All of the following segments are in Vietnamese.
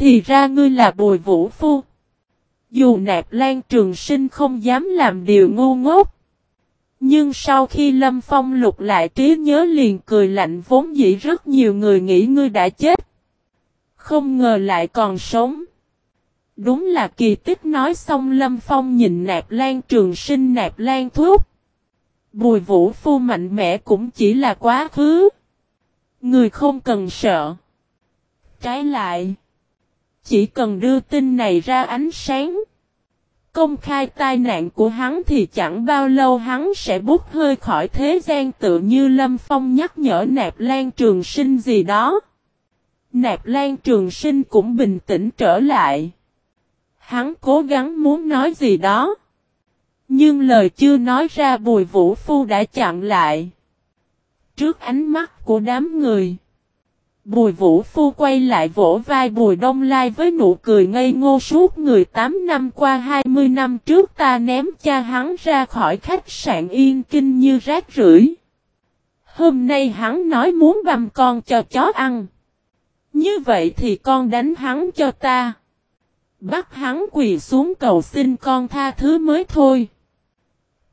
thì ra ngươi là bùi vũ phu. Dù nạp lan trường sinh không dám làm điều ngu ngốc. Nhưng sau khi Lâm Phong lục lại trí nhớ liền cười lạnh vốn dĩ rất nhiều người nghĩ ngươi đã chết. Không ngờ lại còn sống. Đúng là kỳ tích nói xong Lâm Phong nhìn nạp lan trường sinh nạp lan thuốc. Bùi vũ phu mạnh mẽ cũng chỉ là quá khứ. Người không cần sợ. Trái lại. Chỉ cần đưa tin này ra ánh sáng. Công khai tai nạn của hắn thì chẳng bao lâu hắn sẽ bút hơi khỏi thế gian tự như Lâm Phong nhắc nhở Nạp Lan Trường Sinh gì đó. Nạp Lan Trường Sinh cũng bình tĩnh trở lại. Hắn cố gắng muốn nói gì đó. Nhưng lời chưa nói ra Bùi Vũ Phu đã chặn lại. Trước ánh mắt của đám người. Bùi Vũ Phu quay lại vỗ vai Bùi Đông Lai với nụ cười ngây ngô suốt người 8 năm qua 20 năm trước ta ném cha hắn ra khỏi khách sạn yên kinh như rác rưởi. Hôm nay hắn nói muốn băm con cho chó ăn. Như vậy thì con đánh hắn cho ta. Bắt hắn quỳ xuống cầu xin con tha thứ mới thôi.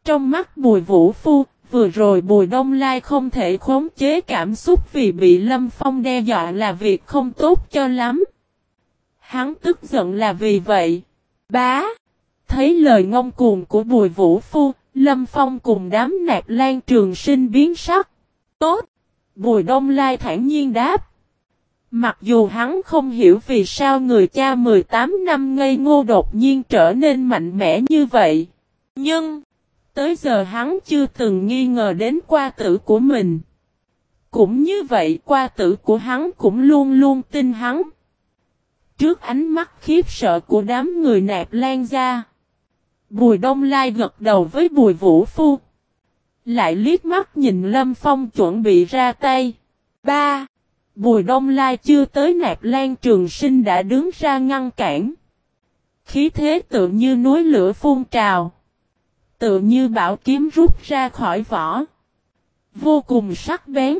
Trong mắt Bùi Vũ Phu, Vừa rồi Bùi Đông Lai không thể khống chế cảm xúc vì bị Lâm Phong đe dọa là việc không tốt cho lắm. Hắn tức giận là vì vậy. Bá! Thấy lời ngông cuồng của Bùi Vũ Phu, Lâm Phong cùng đám nạp lan trường sinh biến sắc. Tốt! Bùi Đông Lai thản nhiên đáp. Mặc dù hắn không hiểu vì sao người cha 18 năm ngây ngô đột nhiên trở nên mạnh mẽ như vậy. Nhưng, tới giờ hắn chưa từng nghi ngờ đến qua tử của mình. Cũng như vậy, qua tử của hắn cũng luôn luôn tin hắn. Trước ánh mắt khiếp sợ của đám người nạp lan ra. Bùi đông lai gật đầu với bùi vũ phu. Lại liếc mắt nhìn Lâm Phong chuẩn bị ra tay. Ba. Bùi đông lai chưa tới nạp lan trường sinh đã đứng ra ngăn cản. Khí thế tự như núi lửa phun trào. Tự như bảo kiếm rút ra khỏi vỏ. Vô cùng sắc bén.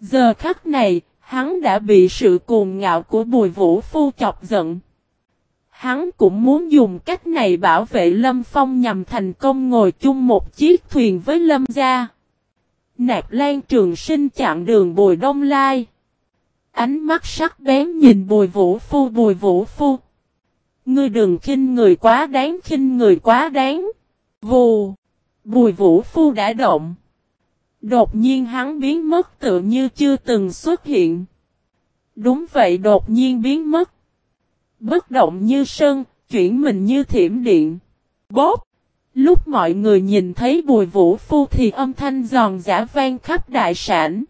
Giờ khắc này, hắn đã bị sự cuồng ngạo của bùi vũ phu chọc giận. Hắn cũng muốn dùng cách này bảo vệ Lâm Phong nhằm thành công ngồi chung một chiếc thuyền với Lâm gia. Nạp Lan Trường Sinh chặn đường Bùi Đông Lai. Ánh mắt sắc bén nhìn Bùi Vũ Phu Bùi Vũ Phu. Ngươi đừng khinh người quá đáng khinh người quá đáng. Vù! Bùi vũ phu đã động. Đột nhiên hắn biến mất tự như chưa từng xuất hiện. Đúng vậy đột nhiên biến mất. Bất động như sơn, chuyển mình như thiểm điện. Bóp! Lúc mọi người nhìn thấy bùi vũ phu thì âm thanh giòn giả vang khắp đại sản.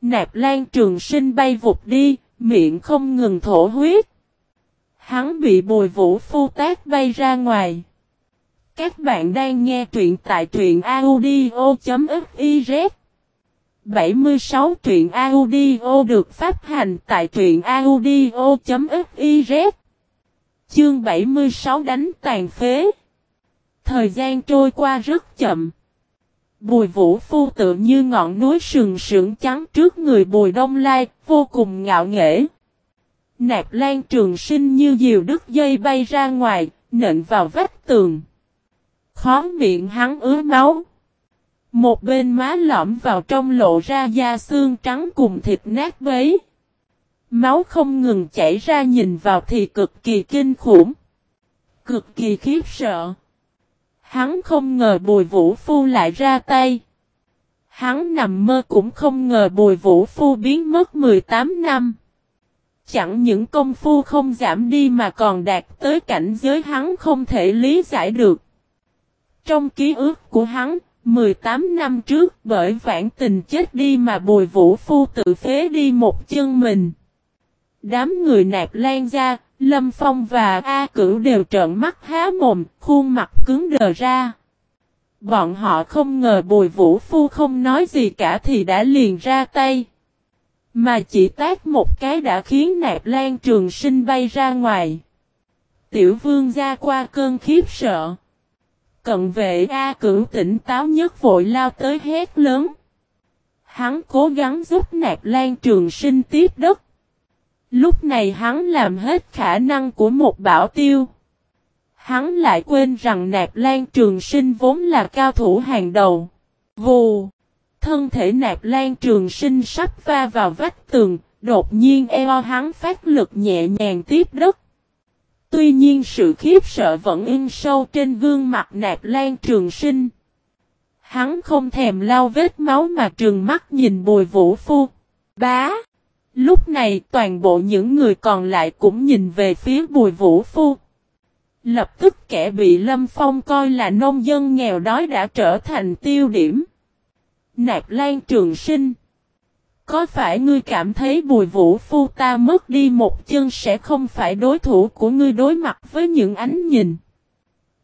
Nạp lan trường sinh bay vụt đi, miệng không ngừng thổ huyết. Hắn bị bùi vũ phu tác bay ra ngoài. Các bạn đang nghe truyện tại truyện audio.fiz 76 truyện audio được phát hành tại truyện audio.fiz Chương 76 đánh tàn phế Thời gian trôi qua rất chậm Bùi vũ phu tự như ngọn núi sừng sững trắng trước người bùi đông lai, vô cùng ngạo nghễ. Nạp lan trường sinh như diều đứt dây bay ra ngoài, nện vào vách tường. Khó miệng hắn ứa máu. Một bên má lõm vào trong lộ ra da xương trắng cùng thịt nát bấy. Máu không ngừng chảy ra nhìn vào thì cực kỳ kinh khủng. Cực kỳ khiếp sợ. Hắn không ngờ bùi vũ phu lại ra tay. Hắn nằm mơ cũng không ngờ bùi vũ phu biến mất 18 năm. Chẳng những công phu không giảm đi mà còn đạt tới cảnh giới hắn không thể lý giải được. Trong ký ức của hắn, 18 năm trước bởi vãn tình chết đi mà bùi vũ phu tự phế đi một chân mình. Đám người nạp lan ra, Lâm Phong và A Cửu đều trợn mắt há mồm, khuôn mặt cứng đờ ra. Bọn họ không ngờ bùi vũ phu không nói gì cả thì đã liền ra tay. Mà chỉ tác một cái đã khiến nạp lan trường sinh bay ra ngoài. Tiểu vương ra qua cơn khiếp sợ. Cận vệ A cửu tỉnh táo nhất vội lao tới hét lớn. Hắn cố gắng giúp nạp lan trường sinh tiếp đất. Lúc này hắn làm hết khả năng của một bảo tiêu. Hắn lại quên rằng Nạp Lan Trường Sinh vốn là cao thủ hàng đầu. Vù! Thân thể Nạp Lan Trường Sinh sắp va vào vách tường, đột nhiên eo hắn phát lực nhẹ nhàng tiếp đất. Tuy nhiên sự khiếp sợ vẫn in sâu trên gương mặt Nạp Lan Trường Sinh. Hắn không thèm lau vết máu mà trường mắt nhìn bùi vũ phu. Bá! Lúc này toàn bộ những người còn lại cũng nhìn về phía bùi vũ phu. Lập tức kẻ bị Lâm Phong coi là nông dân nghèo đói đã trở thành tiêu điểm. Nạp Lan Trường Sinh có phải ngươi cảm thấy bùi vũ phu ta mất đi một chân sẽ không phải đối thủ của ngươi đối mặt với những ánh nhìn?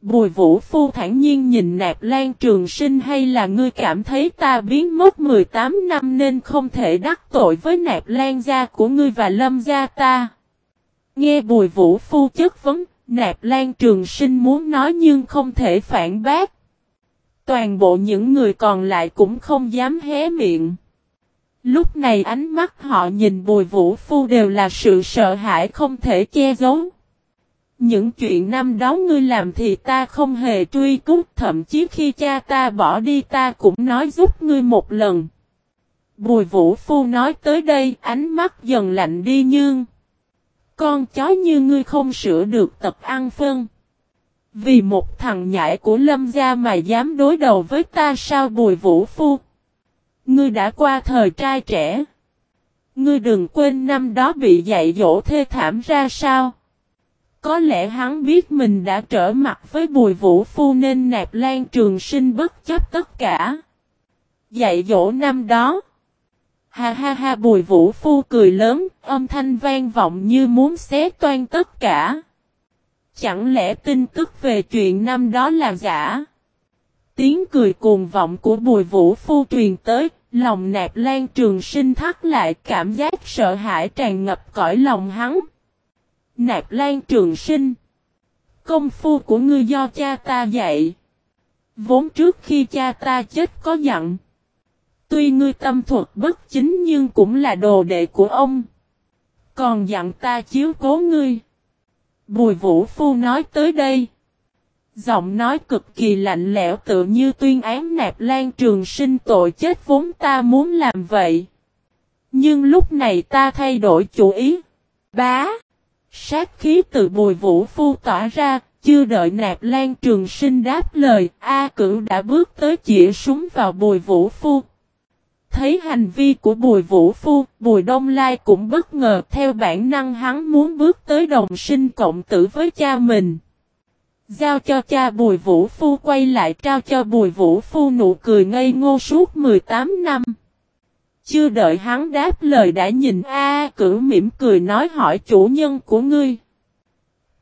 Bùi vũ phu thản nhiên nhìn nạp lan trường sinh hay là ngươi cảm thấy ta biến mất 18 năm nên không thể đắc tội với nạp lan gia của ngươi và lâm gia ta. Nghe bùi vũ phu chất vấn, nạp lan trường sinh muốn nói nhưng không thể phản bác. Toàn bộ những người còn lại cũng không dám hé miệng. Lúc này ánh mắt họ nhìn bùi vũ phu đều là sự sợ hãi không thể che giấu. Những chuyện năm đó ngươi làm thì ta không hề truy cứu, thậm chí khi cha ta bỏ đi ta cũng nói giúp ngươi một lần. Bùi vũ phu nói tới đây, ánh mắt dần lạnh đi nhưng... Con chó như ngươi không sửa được tập ăn phân. Vì một thằng nhãi của lâm gia mà dám đối đầu với ta sao bùi vũ phu. Ngươi đã qua thời trai trẻ. Ngươi đừng quên năm đó bị dạy dỗ thê thảm ra sao. Có lẽ hắn biết mình đã trở mặt với bùi vũ phu nên nạp lan trường sinh bất chấp tất cả. Dạy dỗ năm đó. Ha ha ha bùi vũ phu cười lớn, âm thanh vang vọng như muốn xé toan tất cả. Chẳng lẽ tin tức về chuyện năm đó là giả? Tiếng cười cuồng vọng của bùi vũ phu truyền tới, lòng nạp lan trường sinh thắt lại cảm giác sợ hãi tràn ngập cõi lòng hắn. Nạp Lan Trường Sinh. Công phu của ngươi do cha ta dạy. Vốn trước khi cha ta chết có dặn. Tuy ngươi tâm thuật bất chính nhưng cũng là đồ đệ của ông. Còn dặn ta chiếu cố ngươi. Bùi Vũ Phu nói tới đây. Giọng nói cực kỳ lạnh lẽo tự như tuyên án nạp lan trường sinh tội chết vốn ta muốn làm vậy. Nhưng lúc này ta thay đổi chủ ý. Bá. Sát khí từ bùi vũ phu tỏa ra, chưa đợi nạp lan trường sinh đáp lời, A cửu đã bước tới chĩa súng vào bùi vũ phu. Thấy hành vi của bùi vũ phu, bùi đông lai cũng bất ngờ theo bản năng hắn muốn bước tới đồng sinh cộng tử với cha mình. Giao cho cha bùi vũ phu, quay lại trao cho bùi vũ phu nụ cười ngây ngô suốt 18 năm. Chưa đợi hắn đáp lời đã nhìn A cử mỉm cười nói hỏi chủ nhân của ngươi.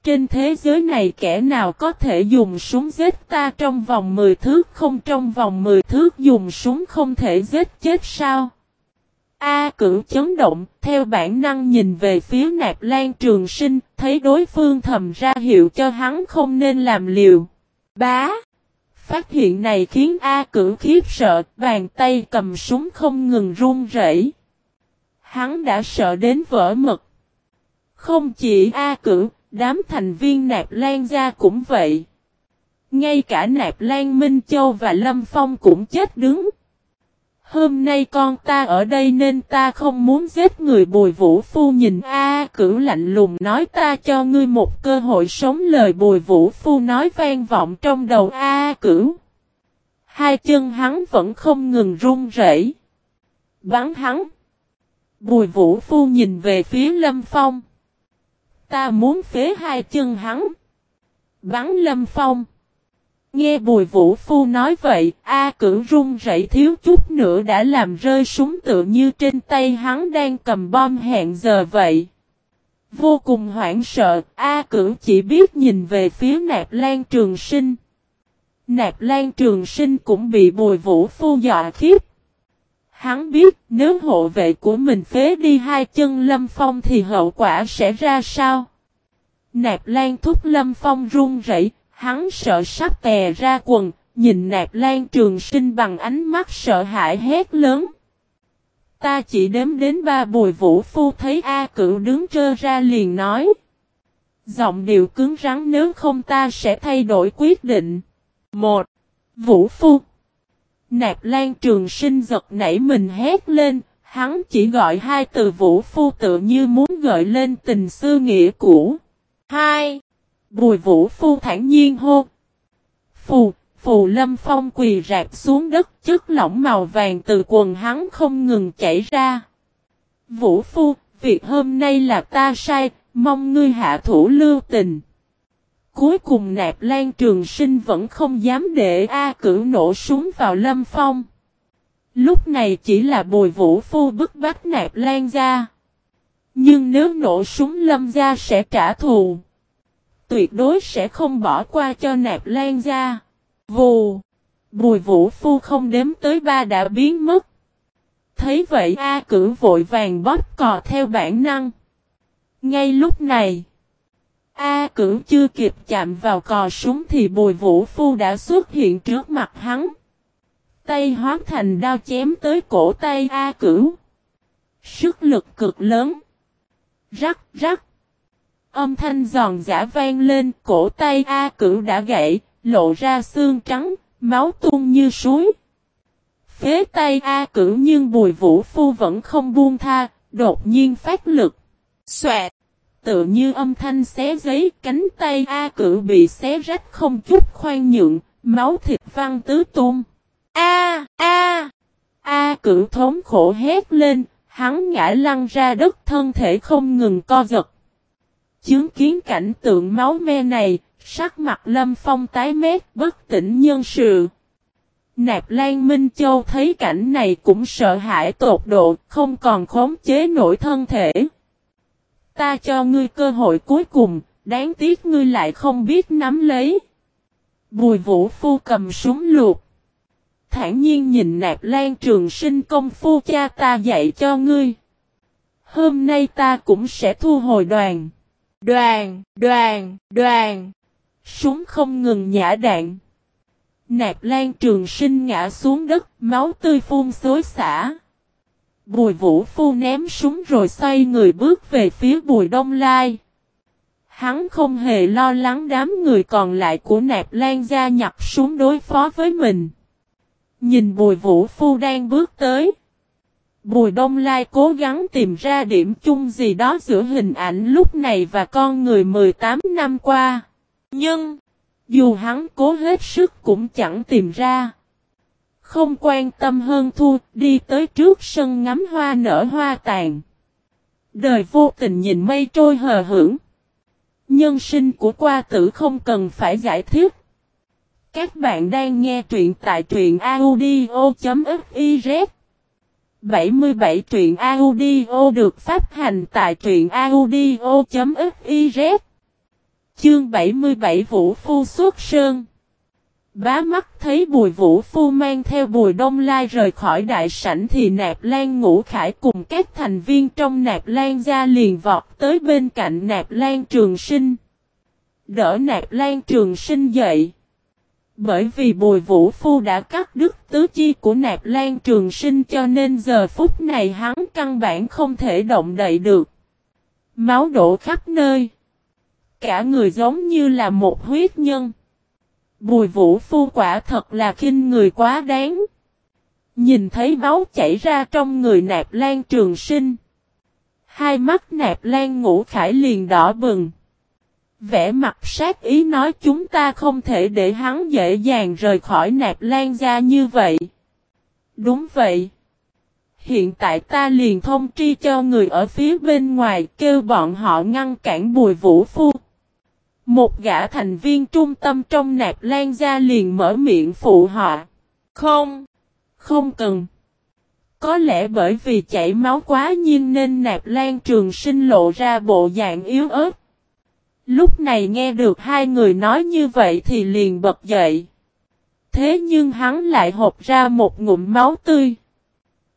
Trên thế giới này kẻ nào có thể dùng súng giết ta trong vòng 10 thước không trong vòng 10 thước dùng súng không thể giết chết sao? A cử chấn động, theo bản năng nhìn về phía nạp lan trường sinh, thấy đối phương thầm ra hiệu cho hắn không nên làm liều. Bá! Phát hiện này khiến A cử khiếp sợ, bàn tay cầm súng không ngừng run rẩy. Hắn đã sợ đến vỡ mật. Không chỉ A cử, đám thành viên nạp lan gia cũng vậy. Ngay cả nạp lan Minh Châu và Lâm Phong cũng chết đứng. Hôm nay con ta ở đây nên ta không muốn giết người bùi vũ phu nhìn A cử lạnh lùng nói ta cho ngươi một cơ hội sống lời bùi vũ phu nói vang vọng trong đầu A cử. Hai chân hắn vẫn không ngừng run rẩy. Bắn hắn. Bùi vũ phu nhìn về phía lâm phong. Ta muốn phế hai chân hắn. Bắn lâm phong. Nghe bùi vũ phu nói vậy, A cử run rẩy thiếu chút nữa đã làm rơi súng tự như trên tay hắn đang cầm bom hẹn giờ vậy. Vô cùng hoảng sợ, A cử chỉ biết nhìn về phía nạp lan trường sinh. Nạp lan trường sinh cũng bị bùi vũ phu dọa khiếp. Hắn biết nếu hộ vệ của mình phế đi hai chân lâm phong thì hậu quả sẽ ra sao. Nạp lan thúc lâm phong run rẩy Hắn sợ sắp tè ra quần, nhìn nạp lan trường sinh bằng ánh mắt sợ hãi hét lớn. Ta chỉ đếm đến ba bùi vũ phu thấy A cửu đứng trơ ra liền nói. Giọng điệu cứng rắn nếu không ta sẽ thay đổi quyết định. Một. Vũ phu. Nạp lan trường sinh giật nảy mình hét lên, hắn chỉ gọi hai từ vũ phu tự như muốn gợi lên tình xưa nghĩa cũ. Hai. Bùi vũ phu thản nhiên hô. Phù, phù lâm phong quỳ rạp xuống đất chất lỏng màu vàng từ quần hắn không ngừng chảy ra. Vũ phu, việc hôm nay là ta sai, mong ngươi hạ thủ lưu tình. Cuối cùng nạp lan trường sinh vẫn không dám để A cử nổ súng vào lâm phong. Lúc này chỉ là bùi vũ phu bức bách nạp lan ra. Nhưng nếu nổ súng lâm ra sẽ trả thù. Tuyệt đối sẽ không bỏ qua cho nạp lan ra. Vù. Bùi vũ phu không đếm tới ba đã biến mất. Thấy vậy A cử vội vàng bóp cò theo bản năng. Ngay lúc này. A cử chưa kịp chạm vào cò súng thì bùi vũ phu đã xuất hiện trước mặt hắn. Tay hóa thành đao chém tới cổ tay A cử. Sức lực cực lớn. Rắc rắc. Âm thanh giòn giả vang lên cổ tay A cử đã gãy, lộ ra xương trắng, máu tuôn như suối. Phế tay A cử nhưng bùi vũ phu vẫn không buông tha, đột nhiên phát lực. Xoẹt! Tự như âm thanh xé giấy, cánh tay A cử bị xé rách không chút khoan nhượng, máu thịt văng tứ tung. A! A! A cử thống khổ hét lên, hắn ngã lăn ra đất thân thể không ngừng co giật. Chứng kiến cảnh tượng máu me này, sắc mặt lâm phong tái mét bất tỉnh nhân sự. Nạp Lan Minh Châu thấy cảnh này cũng sợ hãi tột độ, không còn khống chế nổi thân thể. Ta cho ngươi cơ hội cuối cùng, đáng tiếc ngươi lại không biết nắm lấy. Bùi vũ phu cầm súng luộc. Thản nhiên nhìn nạp lan trường sinh công phu cha ta dạy cho ngươi. Hôm nay ta cũng sẽ thu hồi đoàn. Đoàn, đoàn, đoàn. Súng không ngừng nhả đạn. Nạp lan trường sinh ngã xuống đất, máu tươi phun xối xả. Bùi vũ phu ném súng rồi xoay người bước về phía bùi đông lai. Hắn không hề lo lắng đám người còn lại của nạp lan gia nhập súng đối phó với mình. Nhìn bùi vũ phu đang bước tới. Bùi đông lai cố gắng tìm ra điểm chung gì đó giữa hình ảnh lúc này và con người 18 năm qua. Nhưng, dù hắn cố hết sức cũng chẳng tìm ra. Không quan tâm hơn thua, đi tới trước sân ngắm hoa nở hoa tàn. Đời vô tình nhìn mây trôi hờ hưởng. Nhân sinh của qua tử không cần phải giải thích. Các bạn đang nghe truyện tại truyện audio.fif 77 truyện audio được phát hành tại truyện audio.fiz Chương 77 Vũ Phu xuất sơn Bá mắt thấy bùi vũ phu mang theo bùi đông lai rời khỏi đại sảnh thì nạp lan ngũ khải cùng các thành viên trong nạp lan gia liền vọt tới bên cạnh nạp lan trường sinh. Đỡ nạp lan trường sinh dậy. Bởi vì bùi vũ phu đã cắt đứt tứ chi của nạp lan trường sinh cho nên giờ phút này hắn căn bản không thể động đậy được. Máu đổ khắp nơi. Cả người giống như là một huyết nhân. Bùi vũ phu quả thật là khinh người quá đáng. Nhìn thấy máu chảy ra trong người nạp lan trường sinh. Hai mắt nạp lan ngũ khải liền đỏ bừng. Vẽ mặt sát ý nói chúng ta không thể để hắn dễ dàng rời khỏi nạp lan ra như vậy. Đúng vậy. Hiện tại ta liền thông tri cho người ở phía bên ngoài kêu bọn họ ngăn cản bùi vũ phu. Một gã thành viên trung tâm trong nạp lan gia liền mở miệng phụ họ. Không, không cần. Có lẽ bởi vì chảy máu quá nhiên nên nạp lan trường sinh lộ ra bộ dạng yếu ớt. Lúc này nghe được hai người nói như vậy thì liền bật dậy. Thế nhưng hắn lại hộp ra một ngụm máu tươi.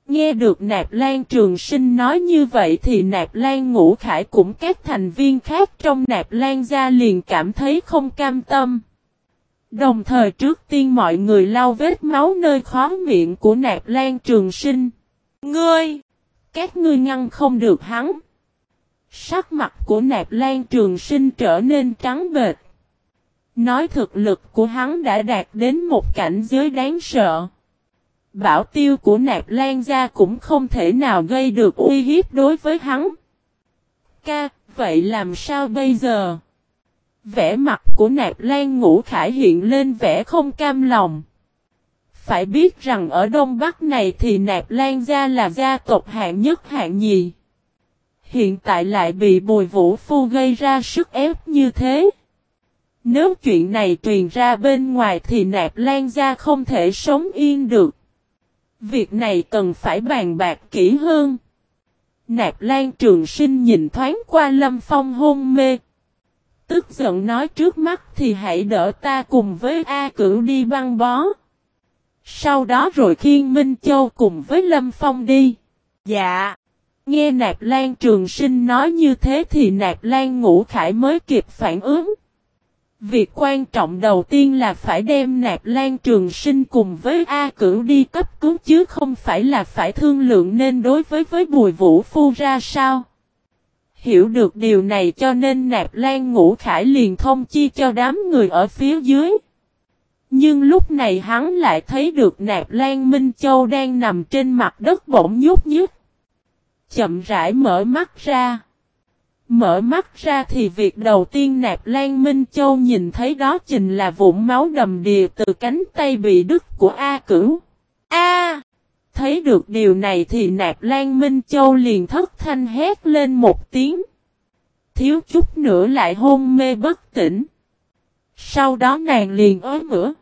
Nghe được Nạp Lan Trường Sinh nói như vậy thì Nạp Lan Ngũ Khải cũng các thành viên khác trong Nạp Lan gia liền cảm thấy không cam tâm. Đồng thời trước tiên mọi người lau vết máu nơi khó miệng của Nạp Lan Trường Sinh. Ngươi! Các ngươi ngăn không được hắn. Sắc mặt của nạp lan trường sinh trở nên trắng bệt. Nói thực lực của hắn đã đạt đến một cảnh giới đáng sợ. Bảo tiêu của nạp lan gia cũng không thể nào gây được uy hiếp đối với hắn. Ca, vậy làm sao bây giờ? Vẻ mặt của nạp lan ngũ khải hiện lên vẻ không cam lòng. Phải biết rằng ở Đông Bắc này thì nạp lan gia là gia tộc hạng nhất hạng nhì. Hiện tại lại bị bùi vũ phu gây ra sức ép như thế. Nếu chuyện này truyền ra bên ngoài thì nạp lan gia không thể sống yên được. Việc này cần phải bàn bạc kỹ hơn. Nạp Lan Trường Sinh nhìn thoáng qua Lâm Phong hôn mê. Tức giận nói trước mắt thì hãy đỡ ta cùng với A Cửu đi băng bó. Sau đó rồi khiên Minh Châu cùng với Lâm Phong đi. Dạ. Nghe Nạp Lan Trường Sinh nói như thế thì Nạp Lan Ngũ Khải mới kịp phản ứng. Việc quan trọng đầu tiên là phải đem nạp lan trường sinh cùng với A cửu đi cấp cứu chứ không phải là phải thương lượng nên đối với với bùi vũ phu ra sao. Hiểu được điều này cho nên nạp lan ngũ khải liền thông chi cho đám người ở phía dưới. Nhưng lúc này hắn lại thấy được nạp lan Minh Châu đang nằm trên mặt đất bỗng nhút nhút. Chậm rãi mở mắt ra. Mở mắt ra thì việc đầu tiên Nạp Lan Minh Châu nhìn thấy đó chính là vụn máu đầm đìa từ cánh tay bị đứt của A Cửu. A! thấy được điều này thì Nạp Lan Minh Châu liền thất thanh hét lên một tiếng. Thiếu chút nữa lại hôn mê bất tỉnh. Sau đó nàng liền ối mửa.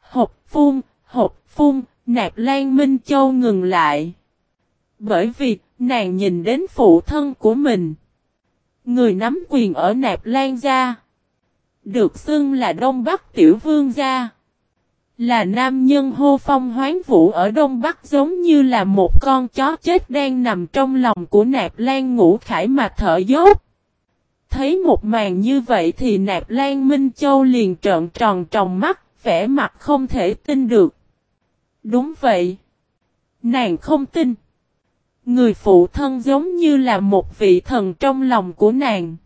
Hộp phun, hộp phun, Nạp Lan Minh Châu ngừng lại. Bởi vì, nàng nhìn đến phụ thân của mình. Người nắm quyền ở Nạp Lan Gia. Được xưng là Đông Bắc Tiểu Vương Gia. Là nam nhân hô phong hoán vũ ở Đông Bắc giống như là một con chó chết đang nằm trong lòng của Nạp Lan ngũ khải mà thở dốt. Thấy một màn như vậy thì Nạp Lan Minh Châu liền trợn tròn tròng mắt, vẻ mặt không thể tin được. Đúng vậy. Nàng không tin. Người phụ thân giống như là một vị thần trong lòng của nàng.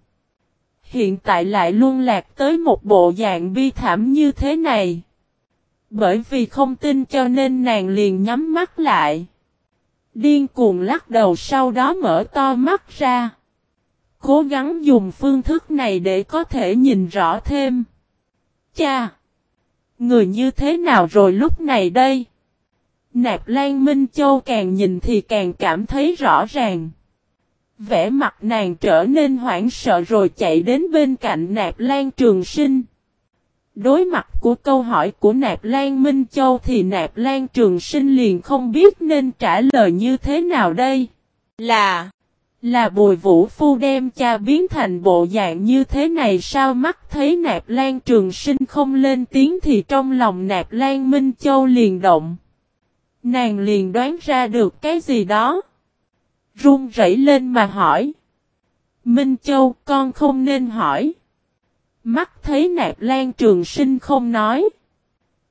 Hiện tại lại luôn lạc tới một bộ dạng bi thảm như thế này. Bởi vì không tin cho nên nàng liền nhắm mắt lại. Điên cuồng lắc đầu sau đó mở to mắt ra. Cố gắng dùng phương thức này để có thể nhìn rõ thêm. Cha! Người như thế nào rồi lúc này đây? Nạp Lan Minh Châu càng nhìn thì càng cảm thấy rõ ràng. Vẻ mặt nàng trở nên hoảng sợ rồi chạy đến bên cạnh Nạp Lan Trường Sinh. Đối mặt của câu hỏi của Nạp Lan Minh Châu thì Nạp Lan Trường Sinh liền không biết nên trả lời như thế nào đây. Là... Là bùi vũ phu đem cha biến thành bộ dạng như thế này sao mắt thấy Nạp Lan Trường Sinh không lên tiếng thì trong lòng Nạp Lan Minh Châu liền động. Nàng liền đoán ra được cái gì đó. Run rẩy lên mà hỏi. Minh Châu, con không nên hỏi. Mắt thấy nạp lan trường sinh không nói.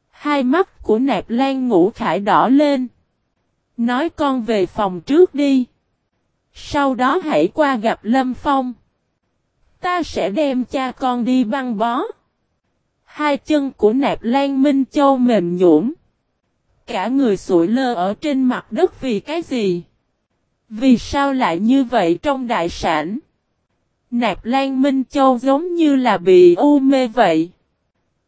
Hai mắt của nạp lan ngủ khải đỏ lên. Nói con về phòng trước đi. Sau đó hãy qua gặp Lâm Phong. Ta sẽ đem cha con đi băng bó. Hai chân của nạp lan Minh Châu mềm nhũn cả người sụi lơ ở trên mặt đất vì cái gì? Vì sao lại như vậy trong đại sản? Nạp Lan Minh Châu giống như là bị u mê vậy.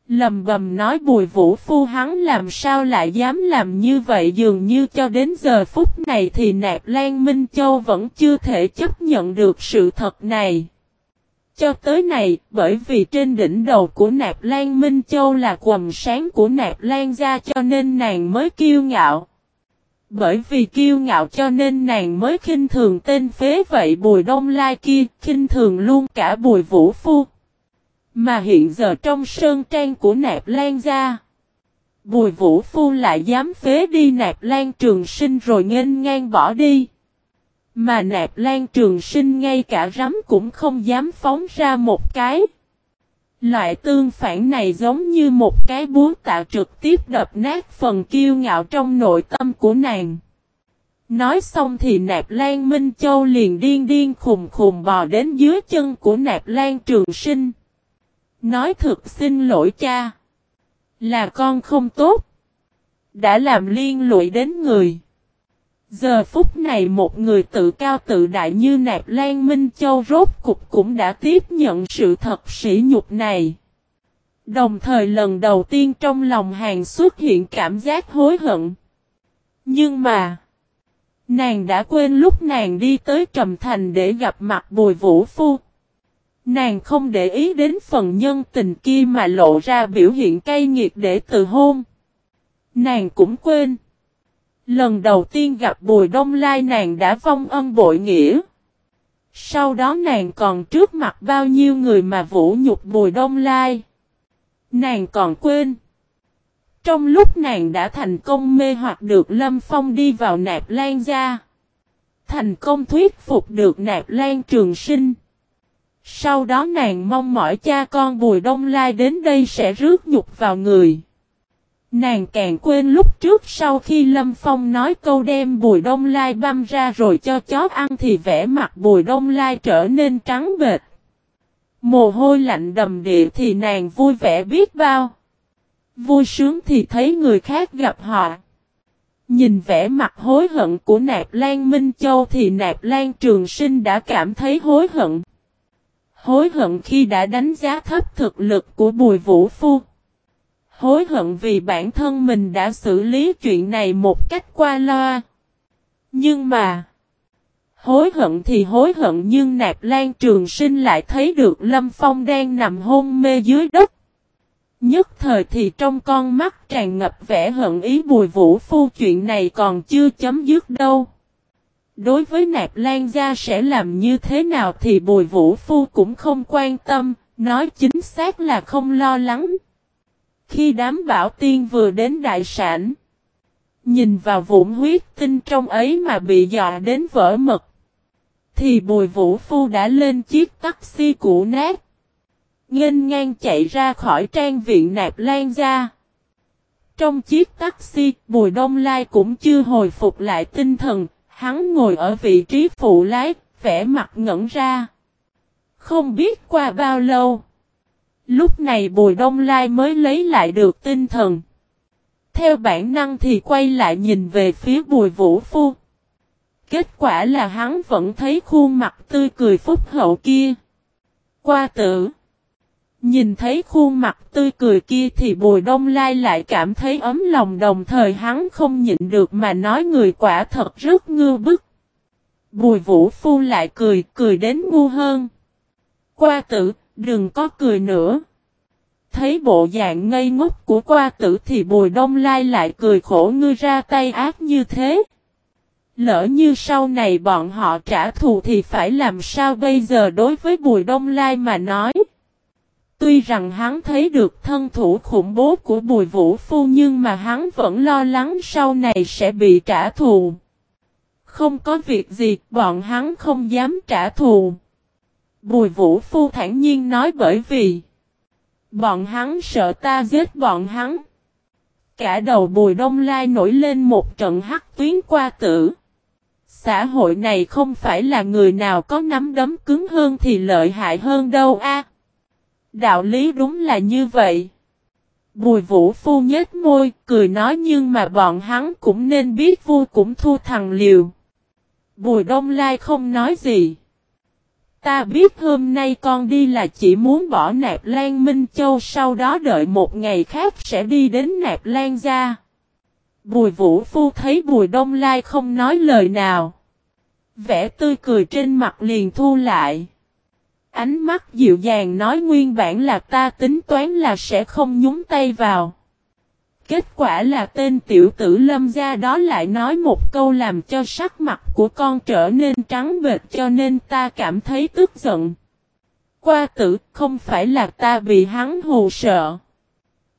Lầm bầm nói bùi vũ phu hắn làm sao lại dám làm như vậy dường như cho đến giờ phút này thì Nạp Lan Minh Châu vẫn chưa thể chấp nhận được sự thật này. Cho tới này, bởi vì trên đỉnh đầu của Nạp Lan Minh Châu là quầm sáng của Nạp Lan gia cho nên nàng mới kiêu ngạo. Bởi vì kiêu ngạo cho nên nàng mới khinh thường tên phế vậy Bùi Đông Lai kia, khinh thường luôn cả Bùi Vũ Phu. Mà hiện giờ trong sơn trang của Nạp Lan gia, Bùi Vũ Phu lại dám phế đi Nạp Lan Trường Sinh rồi nghênh ngang bỏ đi. Mà nạp lan trường sinh ngay cả rắm cũng không dám phóng ra một cái. Loại tương phản này giống như một cái búa tạ trực tiếp đập nát phần kiêu ngạo trong nội tâm của nàng. Nói xong thì Nạp Lan Minh Châu liền điên điên khùng khùng bò đến dưới chân của Nạp Lan Trường Sinh. Nói thực xin lỗi cha. Là con không tốt. Đã làm liên lụy đến người. Giờ phút này một người tự cao tự đại như Nạp Lan Minh Châu rốt cục cũng đã tiếp nhận sự thật sỉ nhục này. Đồng thời lần đầu tiên trong lòng hàng xuất hiện cảm giác hối hận. Nhưng mà, nàng đã quên lúc nàng đi tới Trầm Thành để gặp mặt Bùi Vũ Phu. Nàng không để ý đến phần nhân tình kia mà lộ ra biểu hiện cay nghiệt để từ hôn. Nàng cũng quên. Lần đầu tiên gặp Bùi Đông Lai nàng đã vong ân bội nghĩa. Sau đó nàng còn trước mặt bao nhiêu người mà vũ nhục Bùi Đông Lai. Nàng còn quên. Trong lúc nàng đã thành công mê hoặc được Lâm Phong đi vào nạp lan gia. Thành công thuyết phục được nạp lan trường sinh. Sau đó nàng mong mỏi cha con Bùi Đông Lai đến đây sẽ rước nhục vào người. Nàng càng quên lúc trước sau khi Lâm Phong nói câu đem Bùi Đông Lai băm ra rồi cho chó ăn thì vẻ mặt Bùi Đông Lai trở nên trắng bệt. Mồ hôi lạnh đầm địa thì nàng vui vẻ biết bao. Vui sướng thì thấy người khác gặp họ. Nhìn vẻ mặt hối hận của Nạp Lan Minh Châu thì Nạp Lan Trường Sinh đã cảm thấy hối hận. Hối hận khi đã đánh giá thấp thực lực của Bùi Vũ Phu. Hối hận vì bản thân mình đã xử lý chuyện này một cách qua loa. Nhưng mà, hối hận thì hối hận nhưng Nạp Lan Trường Sinh lại thấy được Lâm Phong đang nằm hôn mê dưới đất. Nhất thời thì trong con mắt tràn ngập vẻ hận ý bùi vũ phu chuyện này còn chưa chấm dứt đâu. Đối với nạp lan gia sẽ làm như thế nào thì bùi vũ phu cũng không quan tâm, nói chính xác là không lo lắng. Khi đám bảo tiên vừa đến đại sản, nhìn vào vụn huyết tinh trong ấy mà bị dọa đến vỡ mật, thì bùi vũ phu đã lên chiếc taxi cũ nát. Nghênh ngang chạy ra khỏi trang viện nạp lan gia. Trong chiếc taxi, Bùi Đông Lai cũng chưa hồi phục lại tinh thần, hắn ngồi ở vị trí phụ lái, vẻ mặt ngẩn ra. Không biết qua bao lâu. Lúc này Bùi Đông Lai mới lấy lại được tinh thần. Theo bản năng thì quay lại nhìn về phía Bùi Vũ Phu. Kết quả là hắn vẫn thấy khuôn mặt tươi cười phúc hậu kia. Qua tử. Nhìn thấy khuôn mặt tươi cười kia thì Bùi Đông Lai lại cảm thấy ấm lòng đồng thời hắn không nhịn được mà nói người quả thật rất ngư bức. Bùi Vũ Phu lại cười, cười đến ngu hơn. Qua tử, đừng có cười nữa. Thấy bộ dạng ngây ngốc của qua tử thì Bùi Đông Lai lại cười khổ ngươi ra tay ác như thế. Lỡ như sau này bọn họ trả thù thì phải làm sao bây giờ đối với Bùi Đông Lai mà nói. Tuy rằng hắn thấy được thân thủ khủng bố của Bùi Vũ Phu nhưng mà hắn vẫn lo lắng sau này sẽ bị trả thù. Không có việc gì, bọn hắn không dám trả thù. Bùi Vũ Phu thản nhiên nói bởi vì Bọn hắn sợ ta giết bọn hắn. Cả đầu Bùi Đông Lai nổi lên một trận hắc tuyến qua tử. Xã hội này không phải là người nào có nắm đấm cứng hơn thì lợi hại hơn đâu a. Đạo lý đúng là như vậy. Bùi vũ phu nhếch môi, cười nói nhưng mà bọn hắn cũng nên biết vui cũng thu thằng liều. Bùi đông lai không nói gì. Ta biết hôm nay con đi là chỉ muốn bỏ nạp lan Minh Châu, sau đó đợi một ngày khác sẽ đi đến nạp lan gia. Bùi vũ phu thấy bùi đông lai không nói lời nào. Vẻ tươi cười trên mặt liền thu lại. Ánh mắt dịu dàng nói nguyên bản là ta tính toán là sẽ không nhúng tay vào. Kết quả là tên tiểu tử lâm gia đó lại nói một câu làm cho sắc mặt của con trở nên trắng bệt cho nên ta cảm thấy tức giận. Qua tử, không phải là ta bị hắn hù sợ.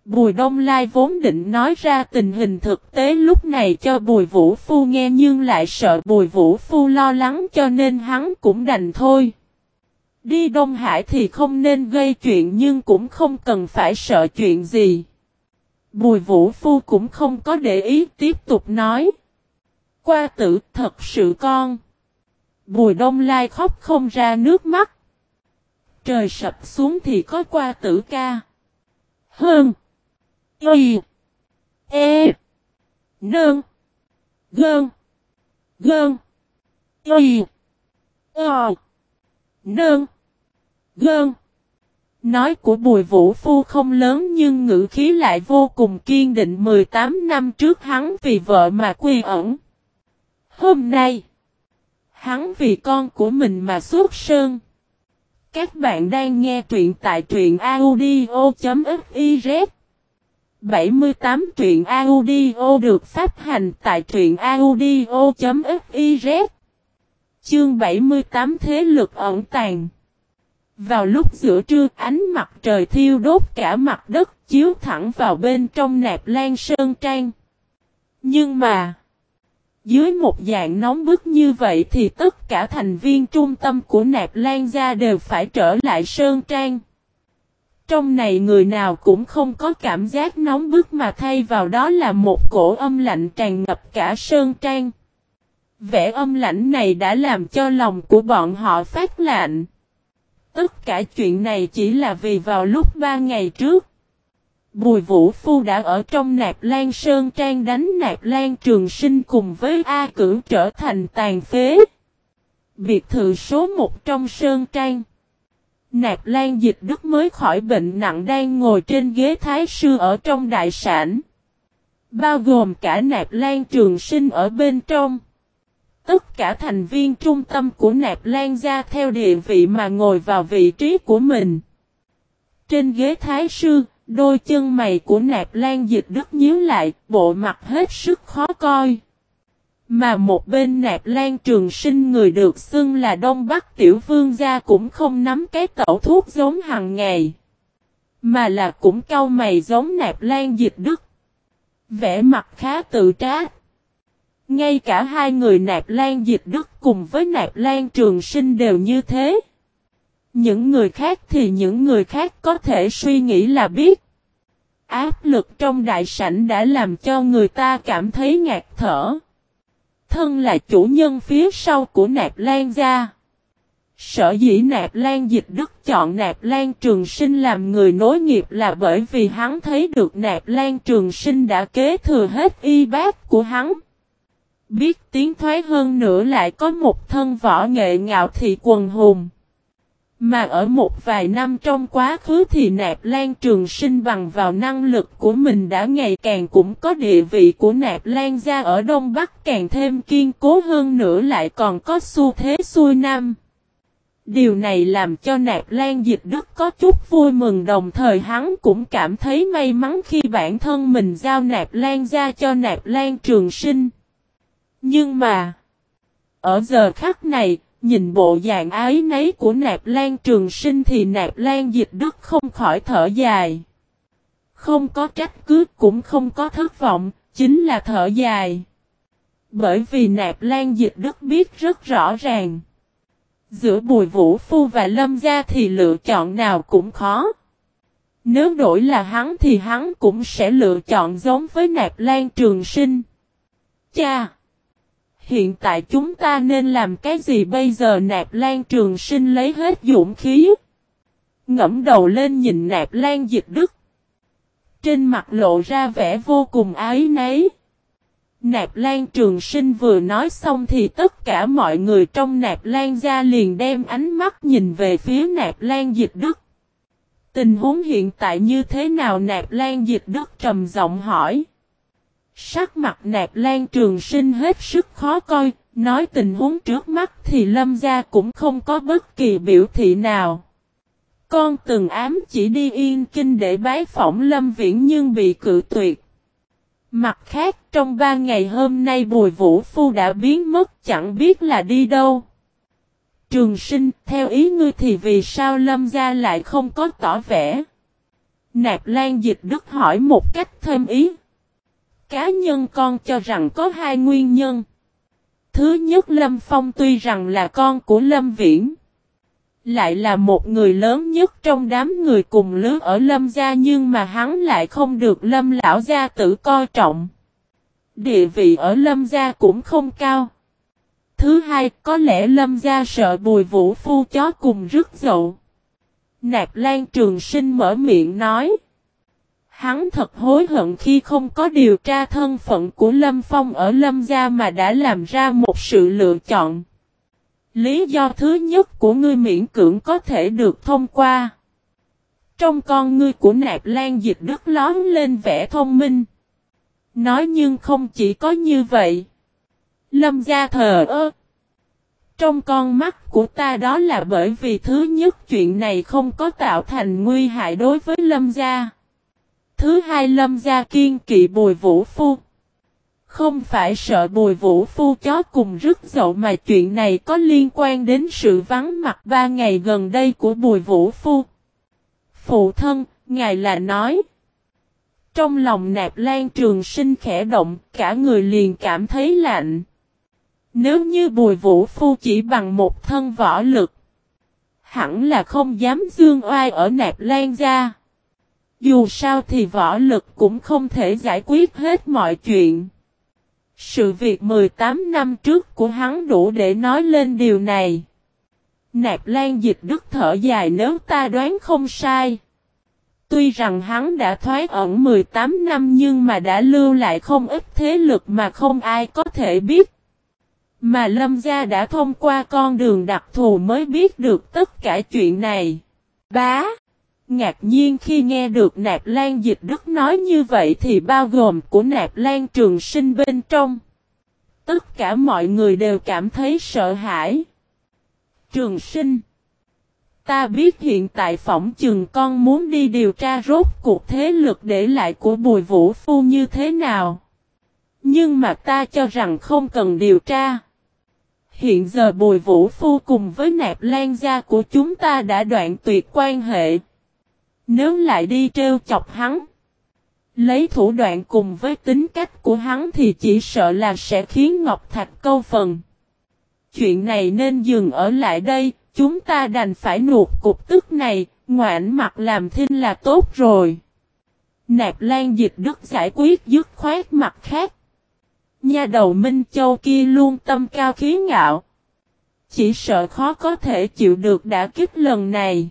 Bùi Đông Lai vốn định nói ra tình hình thực tế lúc này cho Bùi Vũ Phu nghe nhưng lại sợ Bùi Vũ Phu lo lắng cho nên hắn cũng đành thôi. Đi Đông Hải thì không nên gây chuyện nhưng cũng không cần phải sợ chuyện gì. Bùi Vũ Phu cũng không có để ý, tiếp tục nói. Qua tử, thật sự con. Bùi đông lai khóc không ra nước mắt. Trời sập xuống thì có qua tử ca. Hơn. Y. E. Nương. Gơn. Gơn. Y. Ờ. Nương. Gơn. Nói của Bùi Vũ Phu không lớn nhưng ngữ khí lại vô cùng kiên định 18 năm trước hắn vì vợ mà quy ẩn. Hôm nay, hắn vì con của mình mà xuất sơn. Các bạn đang nghe truyện tại truyện audio.fiz 78 truyện audio được phát hành tại truyện audio.fiz Chương 78 Thế lực ẩn tàng vào lúc giữa trưa, ánh mặt trời thiêu đốt cả mặt đất, chiếu thẳng vào bên trong nạp lan sơn trang. Nhưng mà, dưới một dạng nóng bức như vậy thì tất cả thành viên trung tâm của nạp lan gia đều phải trở lại sơn trang. Trong này người nào cũng không có cảm giác nóng bức mà thay vào đó là một cổ âm lạnh tràn ngập cả sơn trang. Vẻ âm lạnh này đã làm cho lòng của bọn họ phát lạnh. Tất cả chuyện này chỉ là vì vào lúc ba ngày trước. Bùi Vũ Phu đã ở trong Nạp Lan Sơn Trang đánh Nạp Lan Trường Sinh cùng với A Cửu trở thành tàn phế. Biệt thự số 1 trong Sơn Trang. Nạp Lan Dịch Đức mới khỏi bệnh nặng đang ngồi trên ghế thái sư ở trong đại sản. Bao gồm cả Nạp Lan Trường Sinh ở bên trong. Tất cả thành viên trung tâm của Nạp Lan gia theo địa vị mà ngồi vào vị trí của mình. Trên ghế thái sư, đôi chân mày của Nạp Lan dịch đức nhíu lại, bộ mặt hết sức khó coi. Mà một bên Nạp Lan trường sinh người được xưng là Đông Bắc Tiểu Vương gia cũng không nắm cái tẩu thuốc giống hàng ngày. Mà là cũng cau mày giống Nạp Lan dịch đức. Vẽ mặt khá tự trách. Ngay cả hai người nạp lan dịch đức cùng với nạp lan trường sinh đều như thế. Những người khác thì những người khác có thể suy nghĩ là biết. Áp lực trong đại sảnh đã làm cho người ta cảm thấy ngạt thở. Thân là chủ nhân phía sau của nạp lan gia. Sở dĩ nạp lan dịch đức chọn nạp lan trường sinh làm người nối nghiệp là bởi vì hắn thấy được nạp lan trường sinh đã kế thừa hết y bác của hắn biết tiếng thoái hơn nữa lại có một thân võ nghệ ngạo thị quần hùng. Mà ở một vài năm trong quá khứ thì Nạp Lan Trường Sinh bằng vào năng lực của mình đã ngày càng cũng có địa vị của Nạp Lan gia ở Đông Bắc càng thêm kiên cố hơn nữa lại còn có xu thế xuôi nam. Điều này làm cho Nạp Lan Dịch Đức có chút vui mừng, đồng thời hắn cũng cảm thấy may mắn khi bản thân mình giao Nạp Lan gia cho Nạp Lan Trường Sinh. Nhưng mà, ở giờ khắc này, nhìn bộ dạng ái nấy của nạp lan trường sinh thì nạp lan dịch đức không khỏi thở dài. Không có trách cứ cũng không có thất vọng, chính là thở dài. Bởi vì nạp lan dịch đức biết rất rõ ràng. Giữa bùi vũ phu và lâm gia thì lựa chọn nào cũng khó. Nếu đổi là hắn thì hắn cũng sẽ lựa chọn giống với nạp lan trường sinh. Cha! Hiện tại chúng ta nên làm cái gì bây giờ nạp lan trường sinh lấy hết dũng khí. Ngẫm đầu lên nhìn nạp lan dịch đức. Trên mặt lộ ra vẻ vô cùng ái nấy. Nạp Lan Trường Sinh vừa nói xong thì tất cả mọi người trong Nạp Lan gia liền đem ánh mắt nhìn về phía Nạp Lan Dịch Đức. Tình huống hiện tại như thế nào Nạp Lan Dịch Đức trầm giọng hỏi. Sắc mặt nạp lan trường sinh hết sức khó coi, nói tình huống trước mắt thì lâm gia cũng không có bất kỳ biểu thị nào. Con từng ám chỉ đi yên kinh để bái phỏng lâm viễn nhưng bị cự tuyệt. Mặt khác trong ba ngày hôm nay Bùi Vũ Phu đã biến mất chẳng biết là đi đâu. Trường sinh theo ý ngươi thì vì sao lâm gia lại không có tỏ vẻ. Nạp Lan Dịch Đức hỏi một cách thêm ý. Cá nhân con cho rằng có hai nguyên nhân. Thứ nhất Lâm Phong tuy rằng là con của Lâm Viễn. Lại là một người lớn nhất trong đám người cùng lứa ở Lâm gia nhưng mà hắn lại không được Lâm lão gia tử coi trọng. Địa vị ở Lâm Gia cũng không cao. Thứ hai, có lẽ Lâm Gia sợ bùi vũ phu chó cùng rứt dậu. Nạp Lan Trường Sinh mở miệng nói. Hắn thật hối hận khi không có điều tra thân phận của Lâm Phong ở Lâm Gia mà đã làm ra một sự lựa chọn. Lý do thứ nhất của ngươi miễn cưỡng có thể được thông qua. Trong con ngươi của nạp lan dịch đức lón lên vẻ thông minh. Nói nhưng không chỉ có như vậy. Lâm gia thờ ơ. Trong con mắt của ta đó là bởi vì thứ nhất chuyện này không có tạo thành nguy hại đối với lâm gia. Thứ hai lâm gia kiên kỵ bùi vũ phu. Không phải sợ bùi vũ phu chó cùng rứt dậu mà chuyện này có liên quan đến sự vắng mặt ba ngày gần đây của bùi vũ phu. Phụ thân, ngài là nói. Trong lòng nạp lan trường sinh khẽ động, cả người liền cảm thấy lạnh. Nếu như bùi vũ phu chỉ bằng một thân võ lực, hẳn là không dám dương oai ở nạp lan gia. Dù sao thì võ lực cũng không thể giải quyết hết mọi chuyện. Sự việc 18 năm trước của hắn đủ để nói lên điều này. Nạp Lan dịch đức thở dài nếu ta đoán không sai. Tuy rằng hắn đã thoái ẩn 18 năm nhưng mà đã lưu lại không ít thế lực mà không ai có thể biết. Mà Lâm Gia đã thông qua con đường đặc thù mới biết được tất cả chuyện này. Bá! Ngạc nhiên khi nghe được Nạp Lan Dịch Đức nói như vậy thì bao gồm của Nạp Lan Trường Sinh bên trong. Tất cả mọi người đều cảm thấy sợ hãi. Trường Sinh, Ta biết hiện tại phỏng chừng con muốn đi điều tra rốt cuộc thế lực để lại của Bùi Vũ Phu như thế nào. Nhưng mà ta cho rằng không cần điều tra. Hiện giờ Bùi Vũ Phu cùng với nạp lan gia của chúng ta đã đoạn tuyệt quan hệ. Nếu lại đi trêu chọc hắn. Lấy thủ đoạn cùng với tính cách của hắn thì chỉ sợ là sẽ khiến Ngọc Thạch câu phần. Chuyện này nên dừng ở lại đây, chúng ta đành phải nuột cục tức này, ngoãn mặt làm thinh là tốt rồi. Nạp Lan dịch đức giải quyết dứt khoát mặt khác. Nha đầu Minh Châu kia luôn tâm cao khí ngạo. Chỉ sợ khó có thể chịu được đã kích lần này.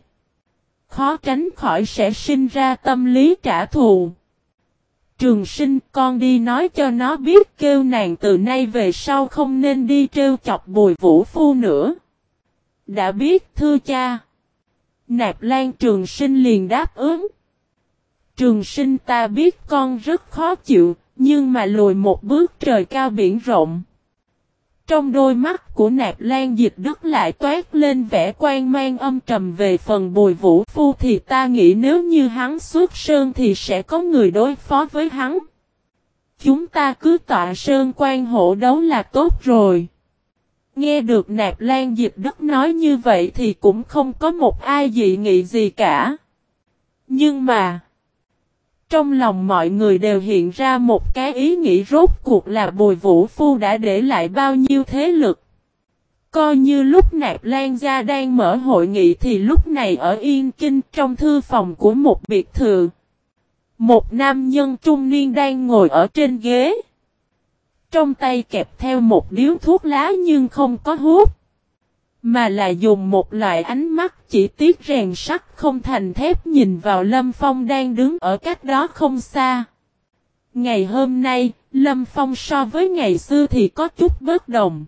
Khó tránh khỏi sẽ sinh ra tâm lý trả thù. Trường sinh con đi nói cho nó biết kêu nàng từ nay về sau không nên đi trêu chọc bùi vũ phu nữa. Đã biết thưa cha. Nạp lan trường sinh liền đáp ứng. Trường sinh ta biết con rất khó chịu, nhưng mà lùi một bước trời cao biển rộng. Trong đôi mắt của nạp lan dịch đức lại toát lên vẻ quan mang âm trầm về phần bùi vũ phu thì ta nghĩ nếu như hắn xuất sơn thì sẽ có người đối phó với hắn. Chúng ta cứ tọa sơn quan hộ đấu là tốt rồi. Nghe được nạp lan dịch đức nói như vậy thì cũng không có một ai dị nghị gì cả. Nhưng mà... Trong lòng mọi người đều hiện ra một cái ý nghĩ rốt cuộc là Bùi Vũ Phu đã để lại bao nhiêu thế lực. Coi như lúc Nạp Lan Gia đang mở hội nghị thì lúc này ở Yên Kinh trong thư phòng của một biệt thự. Một nam nhân trung niên đang ngồi ở trên ghế. Trong tay kẹp theo một điếu thuốc lá nhưng không có hút. Mà là dùng một loại ánh mắt chỉ tiếc rèn sắt không thành thép nhìn vào Lâm Phong đang đứng ở cách đó không xa. Ngày hôm nay, Lâm Phong so với ngày xưa thì có chút bất đồng.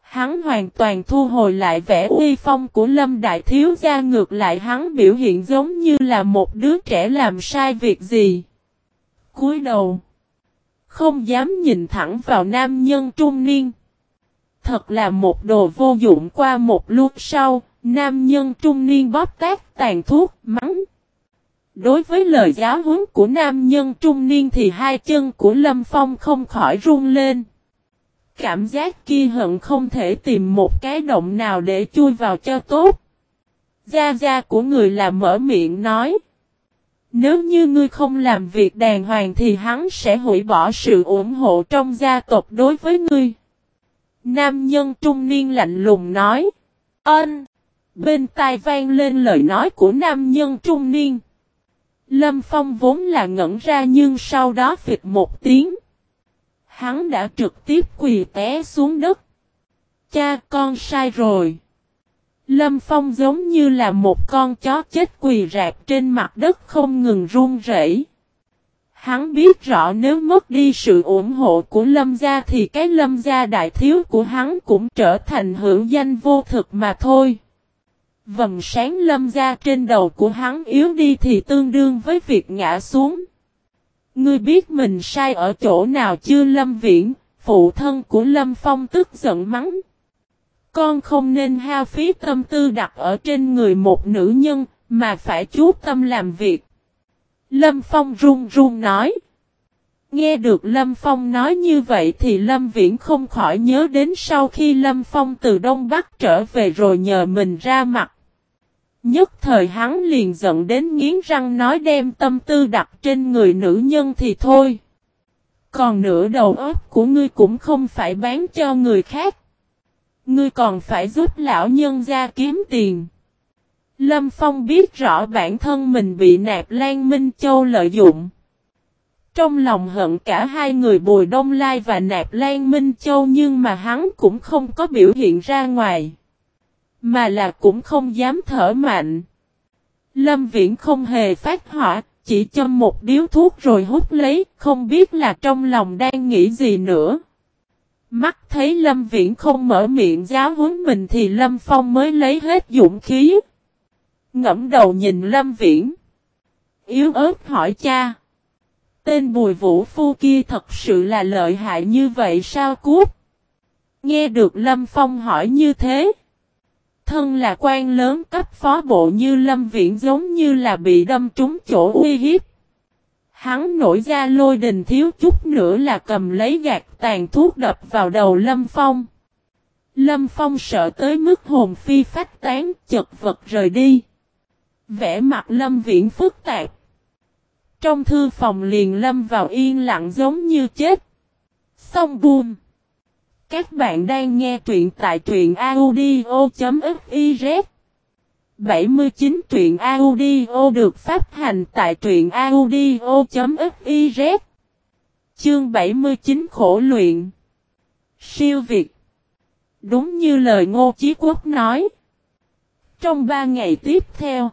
Hắn hoàn toàn thu hồi lại vẻ uy phong của Lâm Đại Thiếu Gia ngược lại hắn biểu hiện giống như là một đứa trẻ làm sai việc gì. cúi đầu. Không dám nhìn thẳng vào nam nhân trung niên thật là một đồ vô dụng qua một lúc sau, nam nhân trung niên bóp tát tàn thuốc, mắng. Đối với lời giáo huấn của nam nhân trung niên thì hai chân của Lâm Phong không khỏi run lên. Cảm giác kia hận không thể tìm một cái động nào để chui vào cho tốt. Gia gia của người là mở miệng nói. Nếu như ngươi không làm việc đàng hoàng thì hắn sẽ hủy bỏ sự ủng hộ trong gia tộc đối với ngươi. Nam nhân trung niên lạnh lùng nói. Ân. Bên tai vang lên lời nói của nam nhân trung niên. Lâm Phong vốn là ngẩn ra nhưng sau đó phịch một tiếng. Hắn đã trực tiếp quỳ té xuống đất. Cha con sai rồi. Lâm Phong giống như là một con chó chết quỳ rạp trên mặt đất không ngừng run rẩy. Hắn biết rõ nếu mất đi sự ủng hộ của Lâm gia thì cái Lâm gia đại thiếu của hắn cũng trở thành hữu danh vô thực mà thôi. Vầng sáng Lâm gia trên đầu của hắn yếu đi thì tương đương với việc ngã xuống. Ngươi biết mình sai ở chỗ nào chưa Lâm Viễn, phụ thân của Lâm Phong tức giận mắng. Con không nên hao phí tâm tư đặt ở trên người một nữ nhân, mà phải chú tâm làm việc. Lâm Phong run run nói. Nghe được Lâm Phong nói như vậy thì Lâm Viễn không khỏi nhớ đến sau khi Lâm Phong từ Đông Bắc trở về rồi nhờ mình ra mặt. Nhất thời hắn liền giận đến nghiến răng nói đem tâm tư đặt trên người nữ nhân thì thôi. Còn nửa đầu óc của ngươi cũng không phải bán cho người khác. Ngươi còn phải giúp lão nhân ra kiếm tiền. Lâm Phong biết rõ bản thân mình bị nạp Lan Minh Châu lợi dụng. Trong lòng hận cả hai người Bùi Đông Lai và nạp Lan Minh Châu nhưng mà hắn cũng không có biểu hiện ra ngoài. Mà là cũng không dám thở mạnh. Lâm Viễn không hề phát hỏa, chỉ châm một điếu thuốc rồi hút lấy, không biết là trong lòng đang nghĩ gì nữa. Mắt thấy Lâm Viễn không mở miệng giáo huấn mình thì Lâm Phong mới lấy hết dũng khí. Ngẫm đầu nhìn Lâm Viễn. Yếu ớt hỏi cha. Tên bùi vũ phu kia thật sự là lợi hại như vậy sao cút? Nghe được Lâm Phong hỏi như thế. Thân là quan lớn cấp phó bộ như Lâm Viễn giống như là bị đâm trúng chỗ uy hiếp. Hắn nổi ra lôi đình thiếu chút nữa là cầm lấy gạt tàn thuốc đập vào đầu Lâm Phong. Lâm Phong sợ tới mức hồn phi phách tán, chật vật rời đi. Vẽ mặt Lâm Viễn phức tạp. Trong thư phòng liền Lâm vào yên lặng giống như chết. Xong buông. Các bạn đang nghe truyện tại truyện audio.fiz 79 truyện audio được phát hành tại truyện audio.fiz Chương 79 khổ luyện Siêu Việt Đúng như lời Ngô Chí Quốc nói Trong 3 ngày tiếp theo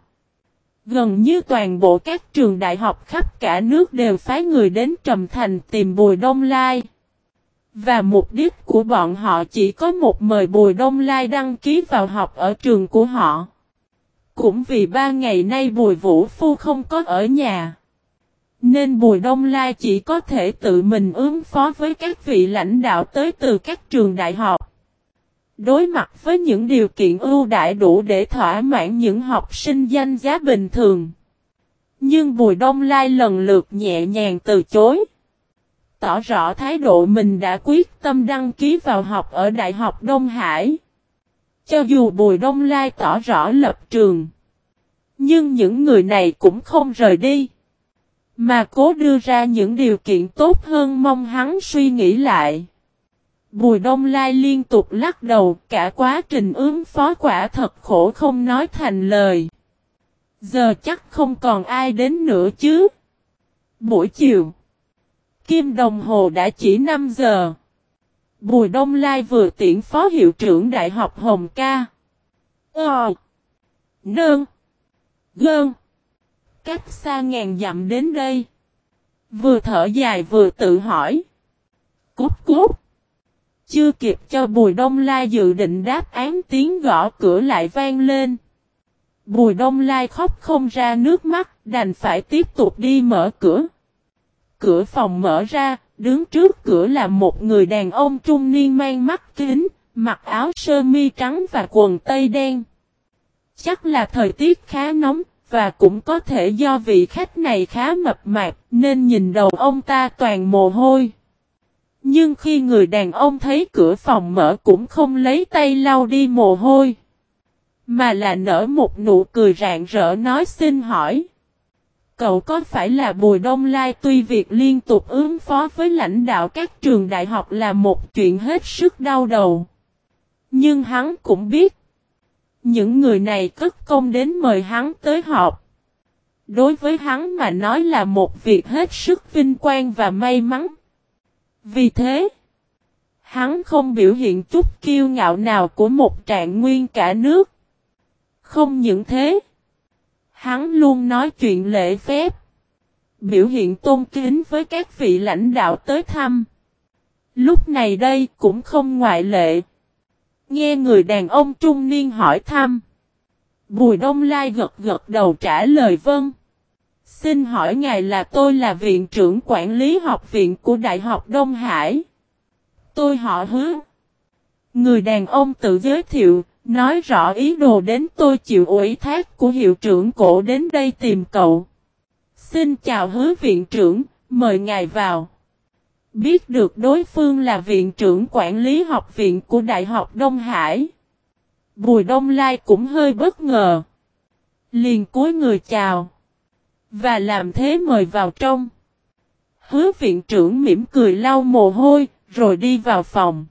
Gần như toàn bộ các trường đại học khắp cả nước đều phái người đến Trầm Thành tìm Bùi Đông Lai và mục đích của bọn họ chỉ có một mời Bùi Đông Lai đăng ký vào học ở trường của họ. Cũng vì ba ngày nay Bùi Vũ Phu không có ở nhà. Nên Bùi Đông Lai chỉ có thể tự mình ứng phó với các vị lãnh đạo tới từ các trường đại học. Đối mặt với những điều kiện ưu đại đủ để thỏa mãn những học sinh danh giá bình thường. Nhưng Bùi Đông Lai lần lượt nhẹ nhàng từ chối tỏ rõ thái độ mình đã quyết tâm đăng ký vào học ở Đại học Đông Hải. Cho dù Bùi Đông Lai tỏ rõ lập trường. Nhưng những người này cũng không rời đi. Mà cố đưa ra những điều kiện tốt hơn mong hắn suy nghĩ lại. Bùi Đông Lai liên tục lắc đầu cả quá trình ứng phó quả thật khổ không nói thành lời. Giờ chắc không còn ai đến nữa chứ. Buổi chiều. Kim đồng hồ đã chỉ 5 giờ. Bùi Đông Lai vừa tiễn phó hiệu trưởng Đại học Hồng Ca. Ờ. nơn, Gơn. Cách xa ngàn dặm đến đây. Vừa thở dài vừa tự hỏi. Cút cút. Chưa kịp cho Bùi Đông Lai dự định đáp án tiếng gõ cửa lại vang lên. Bùi Đông Lai khóc không ra nước mắt, đành phải tiếp tục đi mở cửa cửa phòng mở ra, đứng trước cửa là một người đàn ông trung niên mang mắt kính, mặc áo sơ mi trắng và quần tây đen. Chắc là thời tiết khá nóng, và cũng có thể do vị khách này khá mập mạp, nên nhìn đầu ông ta toàn mồ hôi. Nhưng khi người đàn ông thấy cửa phòng mở cũng không lấy tay lau đi mồ hôi. Mà là nở một nụ cười rạng rỡ nói xin hỏi. Cậu có phải là Bùi Đông Lai tuy việc liên tục ứng phó với lãnh đạo các trường đại học là một chuyện hết sức đau đầu. Nhưng hắn cũng biết. Những người này cất công đến mời hắn tới họp. Đối với hắn mà nói là một việc hết sức vinh quang và may mắn. Vì thế, hắn không biểu hiện chút kiêu ngạo nào của một trạng nguyên cả nước. Không những thế, hắn luôn nói chuyện lễ phép, biểu hiện tôn kính với các vị lãnh đạo tới thăm. Lúc này đây cũng không ngoại lệ. Nghe người đàn ông trung niên hỏi thăm. Bùi Đông Lai gật gật đầu trả lời vâng. Xin hỏi ngài là tôi là viện trưởng quản lý học viện của Đại học Đông Hải. Tôi họ hứa. Người đàn ông tự giới thiệu, nói rõ ý đồ đến tôi chịu ủy thác của hiệu trưởng cổ đến đây tìm cậu. Xin chào hứa viện trưởng, mời ngài vào. Biết được đối phương là viện trưởng quản lý học viện của Đại học Đông Hải. Bùi Đông Lai cũng hơi bất ngờ. Liền cúi người chào. Và làm thế mời vào trong. Hứa viện trưởng mỉm cười lau mồ hôi, rồi đi vào phòng.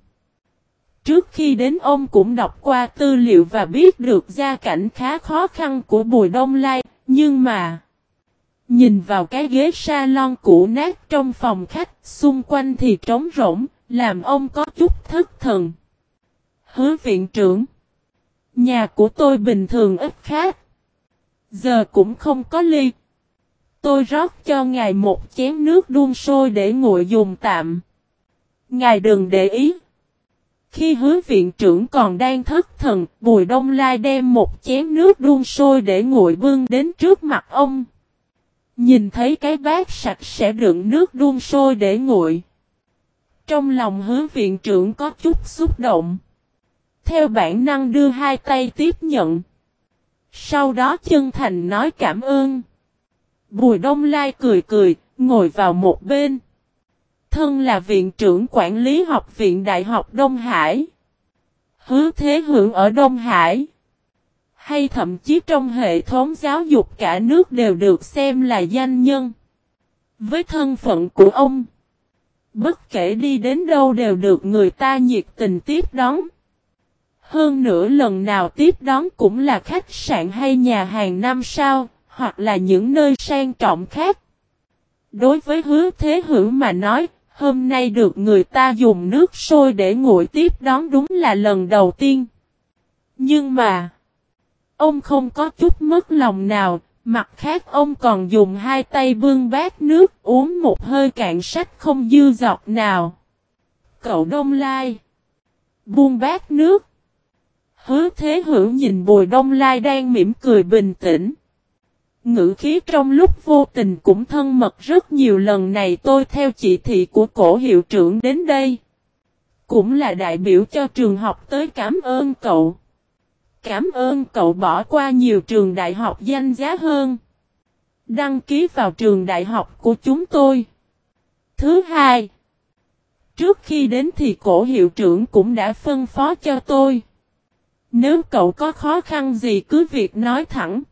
Trước khi đến ông cũng đọc qua tư liệu và biết được gia cảnh khá khó khăn của Bùi Đông Lai, nhưng mà... Nhìn vào cái ghế salon cũ nát trong phòng khách, xung quanh thì trống rỗng, làm ông có chút thất thần. Hứa viện trưởng Nhà của tôi bình thường ít khác. Giờ cũng không có ly. Tôi rót cho ngài một chén nước đun sôi để nguội dùng tạm. Ngài đừng để ý. Khi hứa viện trưởng còn đang thất thần, Bùi Đông Lai đem một chén nước đun sôi để nguội bưng đến trước mặt ông. Nhìn thấy cái bát sạch sẽ đựng nước đun sôi để nguội. Trong lòng hứa viện trưởng có chút xúc động. Theo bản năng đưa hai tay tiếp nhận. Sau đó chân thành nói cảm ơn. Bùi Đông Lai cười cười, ngồi vào một bên. Thân là viện trưởng quản lý học viện Đại học Đông Hải. Hứa thế hưởng ở Đông Hải. Hay thậm chí trong hệ thống giáo dục cả nước đều được xem là danh nhân. Với thân phận của ông. Bất kể đi đến đâu đều được người ta nhiệt tình tiếp đón. Hơn nữa lần nào tiếp đón cũng là khách sạn hay nhà hàng năm sao, hoặc là những nơi sang trọng khác. Đối với hứa thế hữu mà nói, hôm nay được người ta dùng nước sôi để nguội tiếp đón đúng là lần đầu tiên. Nhưng mà, ông không có chút mất lòng nào, mặt khác ông còn dùng hai tay bưng bát nước uống một hơi cạn sách không dư giọt nào. Cậu Đông Lai Buông bát nước Hứa thế hữu nhìn bùi đông lai đang mỉm cười bình tĩnh. Ngữ khí trong lúc vô tình cũng thân mật rất nhiều lần này tôi theo chỉ thị của cổ hiệu trưởng đến đây. Cũng là đại biểu cho trường học tới cảm ơn cậu. Cảm ơn cậu bỏ qua nhiều trường đại học danh giá hơn. Đăng ký vào trường đại học của chúng tôi. Thứ hai. Trước khi đến thì cổ hiệu trưởng cũng đã phân phó cho tôi. Nếu cậu có khó khăn gì cứ việc nói thẳng.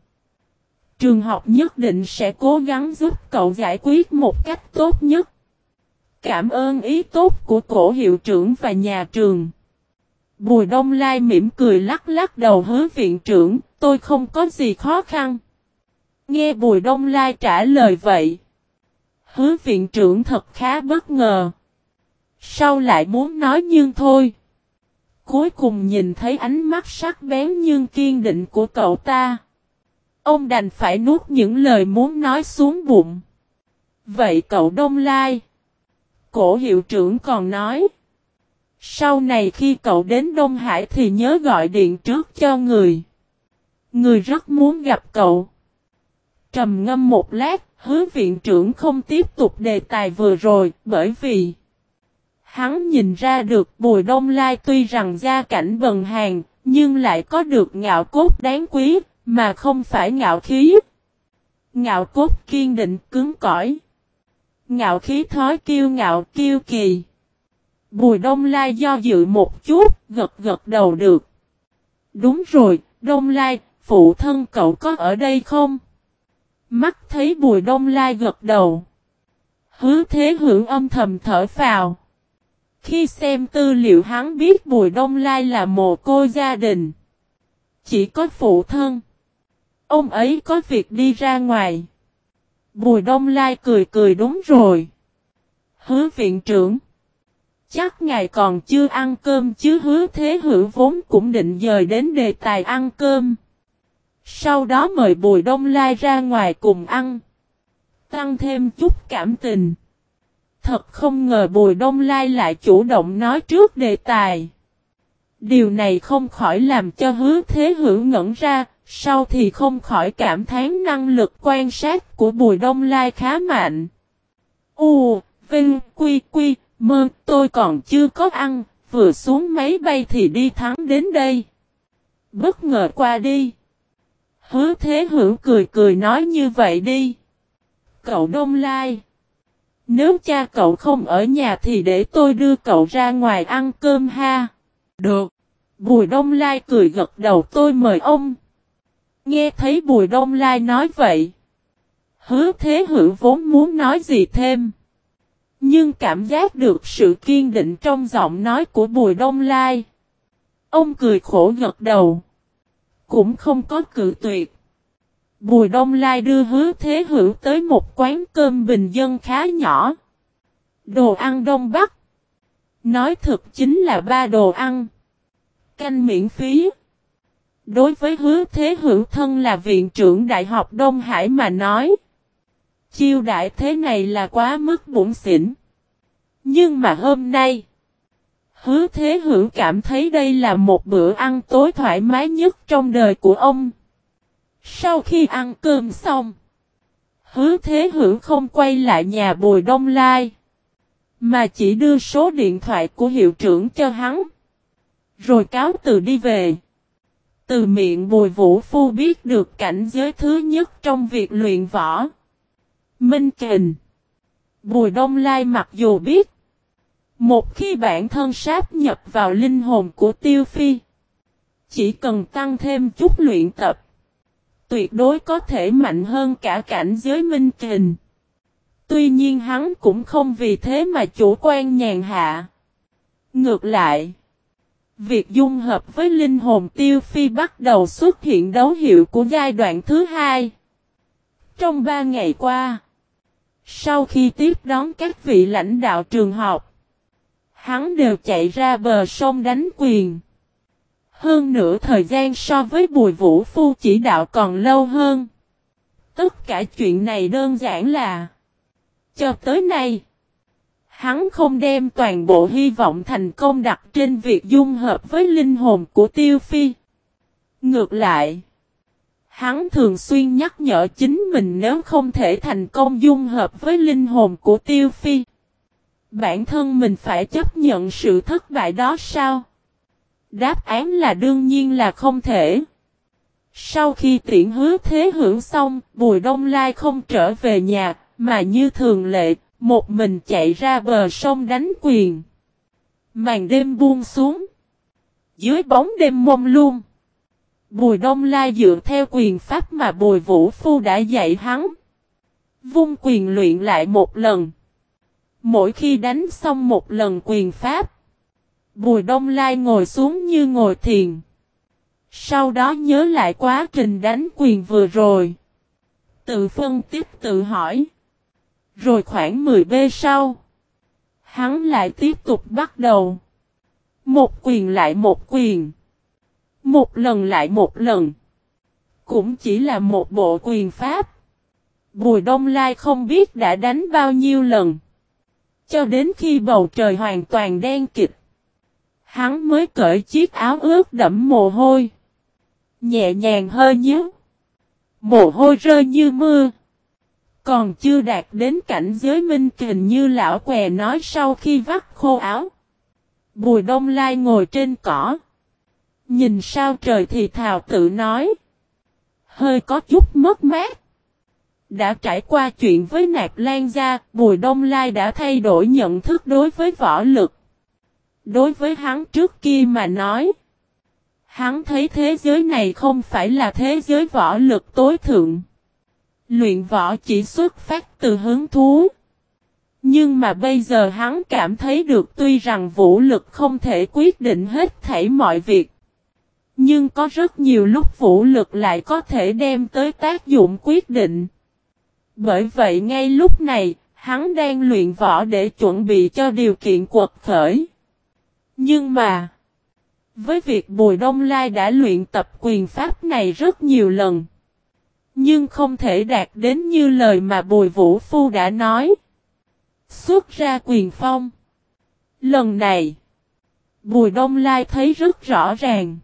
Trường học nhất định sẽ cố gắng giúp cậu giải quyết một cách tốt nhất. Cảm ơn ý tốt của cổ hiệu trưởng và nhà trường. Bùi Đông Lai mỉm cười lắc lắc đầu hứa viện trưởng, tôi không có gì khó khăn. Nghe Bùi Đông Lai trả lời vậy. Hứa viện trưởng thật khá bất ngờ. Sau lại muốn nói nhưng thôi. Cuối cùng nhìn thấy ánh mắt sắc bén nhưng kiên định của cậu ta. Ông đành phải nuốt những lời muốn nói xuống bụng. Vậy cậu Đông Lai. Cổ hiệu trưởng còn nói. Sau này khi cậu đến Đông Hải thì nhớ gọi điện trước cho người. Người rất muốn gặp cậu. Trầm ngâm một lát, hứa viện trưởng không tiếp tục đề tài vừa rồi, bởi vì Hắn nhìn ra được Bùi Đông Lai tuy rằng gia cảnh bần hàng, nhưng lại có được ngạo cốt đáng quý, mà không phải ngạo khí. Ngạo cốt kiên định cứng cỏi. Ngạo khí thói kiêu ngạo kiêu kỳ. Bùi Đông Lai do dự một chút, gật gật đầu được. Đúng rồi, Đông Lai, phụ thân cậu có ở đây không? Mắt thấy Bùi Đông Lai gật đầu. Hứa thế hưởng âm thầm thở phào. Khi xem tư liệu hắn biết Bùi Đông Lai là mồ cô gia đình. Chỉ có phụ thân. Ông ấy có việc đi ra ngoài. Bùi Đông Lai cười cười đúng rồi. Hứa viện trưởng. Chắc ngài còn chưa ăn cơm chứ hứa thế hữu vốn cũng định dời đến đề tài ăn cơm. Sau đó mời Bùi Đông Lai ra ngoài cùng ăn. Tăng thêm chút cảm tình. Thật không ngờ Bùi Đông Lai lại chủ động nói trước đề tài. Điều này không khỏi làm cho hứa thế hữu ngẩn ra, sau thì không khỏi cảm thán năng lực quan sát của Bùi Đông Lai khá mạnh. U, Vinh, Quy, Quy, Mơ, tôi còn chưa có ăn, vừa xuống máy bay thì đi thắng đến đây. Bất ngờ qua đi. Hứa thế hữu cười cười nói như vậy đi. Cậu Đông Lai. Nếu cha cậu không ở nhà thì để tôi đưa cậu ra ngoài ăn cơm ha. Được. Bùi Đông Lai cười gật đầu tôi mời ông. Nghe thấy Bùi Đông Lai nói vậy. Hứa thế hữu vốn muốn nói gì thêm. Nhưng cảm giác được sự kiên định trong giọng nói của Bùi Đông Lai. Ông cười khổ gật đầu. Cũng không có cự tuyệt. Bùi Đông Lai đưa hứa thế hữu tới một quán cơm bình dân khá nhỏ. Đồ ăn Đông Bắc. Nói thực chính là ba đồ ăn. Canh miễn phí. Đối với hứa thế hữu thân là viện trưởng Đại học Đông Hải mà nói. Chiêu đại thế này là quá mức bụng xỉn. Nhưng mà hôm nay. Hứa thế hữu cảm thấy đây là một bữa ăn tối thoải mái nhất trong đời của ông. Sau khi ăn cơm xong. Hứa thế hữu không quay lại nhà bồi Đông Lai. Mà chỉ đưa số điện thoại của hiệu trưởng cho hắn. Rồi cáo từ đi về. Từ miệng Bùi Vũ Phu biết được cảnh giới thứ nhất trong việc luyện võ. Minh Kình. Bùi Đông Lai mặc dù biết. Một khi bản thân sáp nhập vào linh hồn của Tiêu Phi. Chỉ cần tăng thêm chút luyện tập. Tuyệt đối có thể mạnh hơn cả cảnh giới Minh Kình. Tuy nhiên hắn cũng không vì thế mà chủ quan nhàn hạ. Ngược lại. Việc dung hợp với linh hồn tiêu phi bắt đầu xuất hiện dấu hiệu của giai đoạn thứ hai. Trong ba ngày qua, sau khi tiếp đón các vị lãnh đạo trường học, hắn đều chạy ra bờ sông đánh quyền. Hơn nữa thời gian so với bùi vũ phu chỉ đạo còn lâu hơn. Tất cả chuyện này đơn giản là Cho tới nay Hắn không đem toàn bộ hy vọng thành công đặt trên việc dung hợp với linh hồn của Tiêu Phi. Ngược lại, hắn thường xuyên nhắc nhở chính mình nếu không thể thành công dung hợp với linh hồn của Tiêu Phi. Bản thân mình phải chấp nhận sự thất bại đó sao? Đáp án là đương nhiên là không thể. Sau khi tiễn hứa thế hưởng xong, Bùi Đông Lai không trở về nhà, mà như thường lệ, một mình chạy ra bờ sông đánh quyền. Màn đêm buông xuống. Dưới bóng đêm mông luôn. Bùi Đông Lai dựa theo quyền pháp mà Bùi Vũ Phu đã dạy hắn. Vung quyền luyện lại một lần. Mỗi khi đánh xong một lần quyền pháp. Bùi Đông Lai ngồi xuống như ngồi thiền. Sau đó nhớ lại quá trình đánh quyền vừa rồi. Tự phân tích tự hỏi. Rồi khoảng 10 b sau. Hắn lại tiếp tục bắt đầu. Một quyền lại một quyền. Một lần lại một lần. Cũng chỉ là một bộ quyền pháp. Bùi Đông Lai không biết đã đánh bao nhiêu lần. Cho đến khi bầu trời hoàn toàn đen kịch. Hắn mới cởi chiếc áo ướt đẫm mồ hôi. Nhẹ nhàng hơi nhớ. Mồ hôi rơi như mưa. Còn chưa đạt đến cảnh giới minh kình như lão què nói sau khi vắt khô áo. Bùi đông lai ngồi trên cỏ. Nhìn sao trời thì thào tự nói. Hơi có chút mất mát. Đã trải qua chuyện với nạp lan gia, Bùi Đông Lai đã thay đổi nhận thức đối với võ lực. Đối với hắn trước kia mà nói. Hắn thấy thế giới này không phải là thế giới võ lực tối thượng. Luyện võ chỉ xuất phát từ hứng thú. Nhưng mà bây giờ hắn cảm thấy được tuy rằng vũ lực không thể quyết định hết thảy mọi việc. Nhưng có rất nhiều lúc vũ lực lại có thể đem tới tác dụng quyết định. Bởi vậy ngay lúc này, Hắn đang luyện võ để chuẩn bị cho điều kiện quật khởi. Nhưng mà, với việc Bùi Đông Lai đã luyện tập quyền pháp này rất nhiều lần, nhưng không thể đạt đến như lời mà Bùi Vũ Phu đã nói. Xuất ra quyền phong. Lần này, Bùi Đông Lai thấy rất rõ ràng.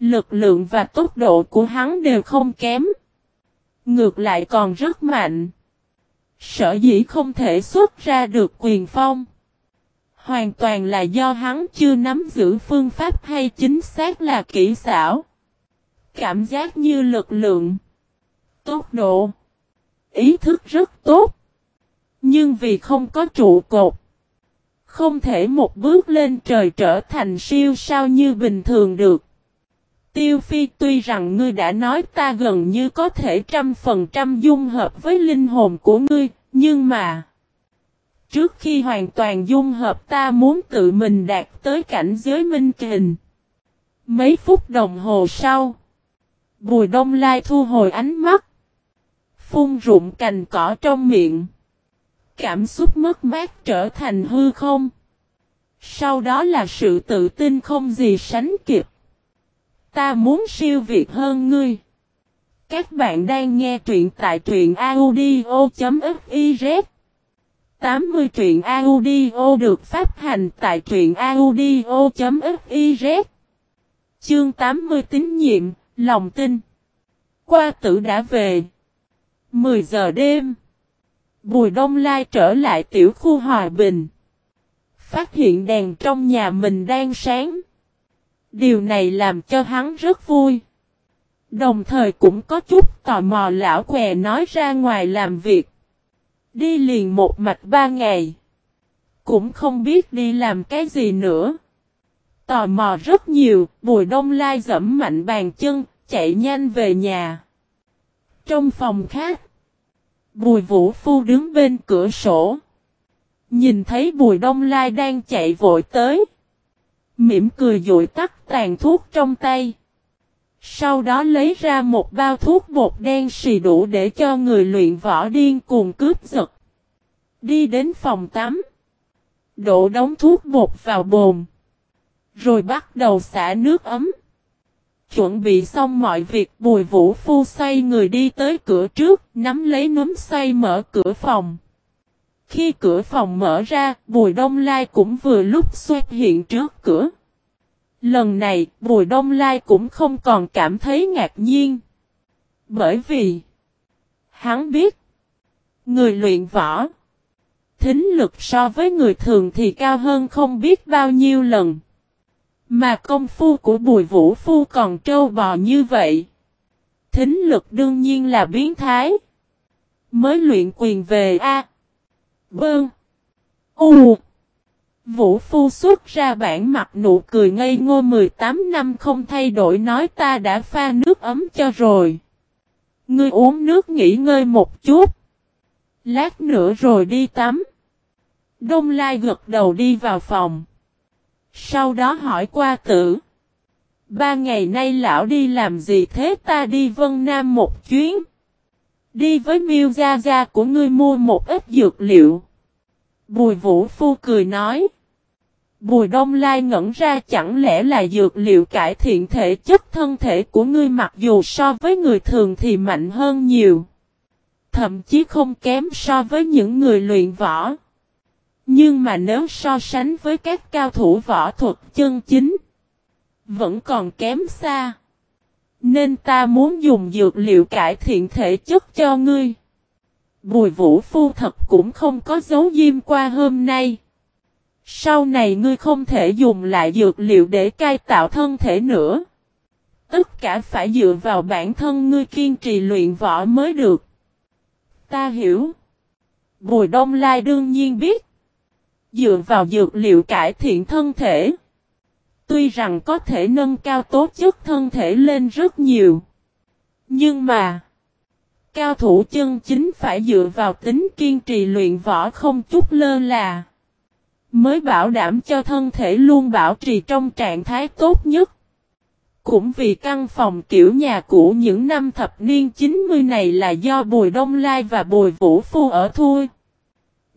Lực lượng và tốc độ của hắn đều không kém. Ngược lại còn rất mạnh. Sở dĩ không thể xuất ra được quyền phong. Hoàn toàn là do hắn chưa nắm giữ phương pháp hay chính xác là kỹ xảo. Cảm giác như lực lượng. Tốc độ. Ý thức rất tốt. Nhưng vì không có trụ cột. Không thể một bước lên trời trở thành siêu sao như bình thường được. Tiêu Phi tuy rằng ngươi đã nói ta gần như có thể trăm phần trăm dung hợp với linh hồn của ngươi, nhưng mà... Trước khi hoàn toàn dung hợp ta muốn tự mình đạt tới cảnh giới minh kình. Mấy phút đồng hồ sau, Bùi Đông Lai thu hồi ánh mắt, phun rụng cành cỏ trong miệng. Cảm xúc mất mát trở thành hư không. Sau đó là sự tự tin không gì sánh kịp. Ta muốn siêu việt hơn ngươi. Các bạn đang nghe truyện tại truyện audio.fiz 80 truyện audio được phát hành tại truyện audio.fiz Chương 80 tín nhiệm, lòng tin Qua tử đã về 10 giờ đêm Bùi Đông Lai trở lại tiểu khu Hòa Bình Phát hiện đèn trong nhà mình đang sáng Điều này làm cho hắn rất vui. Đồng thời cũng có chút tò mò lão què nói ra ngoài làm việc. Đi liền một mạch ba ngày. Cũng không biết đi làm cái gì nữa. Tò mò rất nhiều, bùi đông lai dẫm mạnh bàn chân, chạy nhanh về nhà. Trong phòng khác, bùi vũ phu đứng bên cửa sổ. Nhìn thấy bùi đông lai đang chạy vội tới. Mỉm cười dụi tắt tàn thuốc trong tay. Sau đó lấy ra một bao thuốc bột đen xì đủ để cho người luyện võ điên cuồng cướp giật. Đi đến phòng tắm. Đổ đóng thuốc bột vào bồn. Rồi bắt đầu xả nước ấm. Chuẩn bị xong mọi việc bùi vũ phu xoay người đi tới cửa trước, nắm lấy núm xoay mở cửa phòng. Khi cửa phòng mở ra, Bùi Đông Lai cũng vừa lúc xuất hiện trước cửa. Lần này, Bùi Đông Lai cũng không còn cảm thấy ngạc nhiên. Bởi vì, hắn biết, người luyện võ, thính lực so với người thường thì cao hơn không biết bao nhiêu lần. Mà công phu của Bùi Vũ Phu còn trâu bò như vậy. Thính lực đương nhiên là biến thái. Mới luyện quyền về A. Bơn. U. Vũ Phu xuất ra bản mặt nụ cười ngây ngô 18 năm không thay đổi nói ta đã pha nước ấm cho rồi. Ngươi uống nước nghỉ ngơi một chút. Lát nữa rồi đi tắm. Đông Lai gật đầu đi vào phòng. Sau đó hỏi qua tử. Ba ngày nay lão đi làm gì thế ta đi Vân Nam một chuyến. Đi với miêu gia gia của ngươi mua một ít dược liệu. Bùi vũ phu cười nói. Bùi đông lai ngẩn ra, chẳng lẽ là dược liệu cải thiện thể chất thân thể của ngươi mặc dù so với người thường thì mạnh hơn nhiều. Thậm chí không kém so với những người luyện võ. Nhưng mà nếu so sánh với các cao thủ võ thuật chân chính, vẫn còn kém xa. Nên ta muốn dùng dược liệu cải thiện thể chất cho ngươi. Bùi vũ phu thật cũng không có dấu diêm qua hôm nay. Sau này ngươi không thể dùng lại dược liệu để cai tạo thân thể nữa. Tất cả phải dựa vào bản thân ngươi kiên trì luyện võ mới được. Ta hiểu. Bùi Đông Lai đương nhiên biết. Dựa vào dược liệu cải thiện thân thể. Tuy rằng có thể nâng cao tố chất thân thể lên rất nhiều. Nhưng mà. Cao thủ chân chính phải dựa vào tính kiên trì luyện võ không chút lơ là. Mới bảo đảm cho thân thể luôn bảo trì trong trạng thái tốt nhất. Cũng vì căn phòng kiểu nhà cũ những năm thập niên 90 này là do Bùi Đông Lai và Bùi Vũ Phu ở thôi.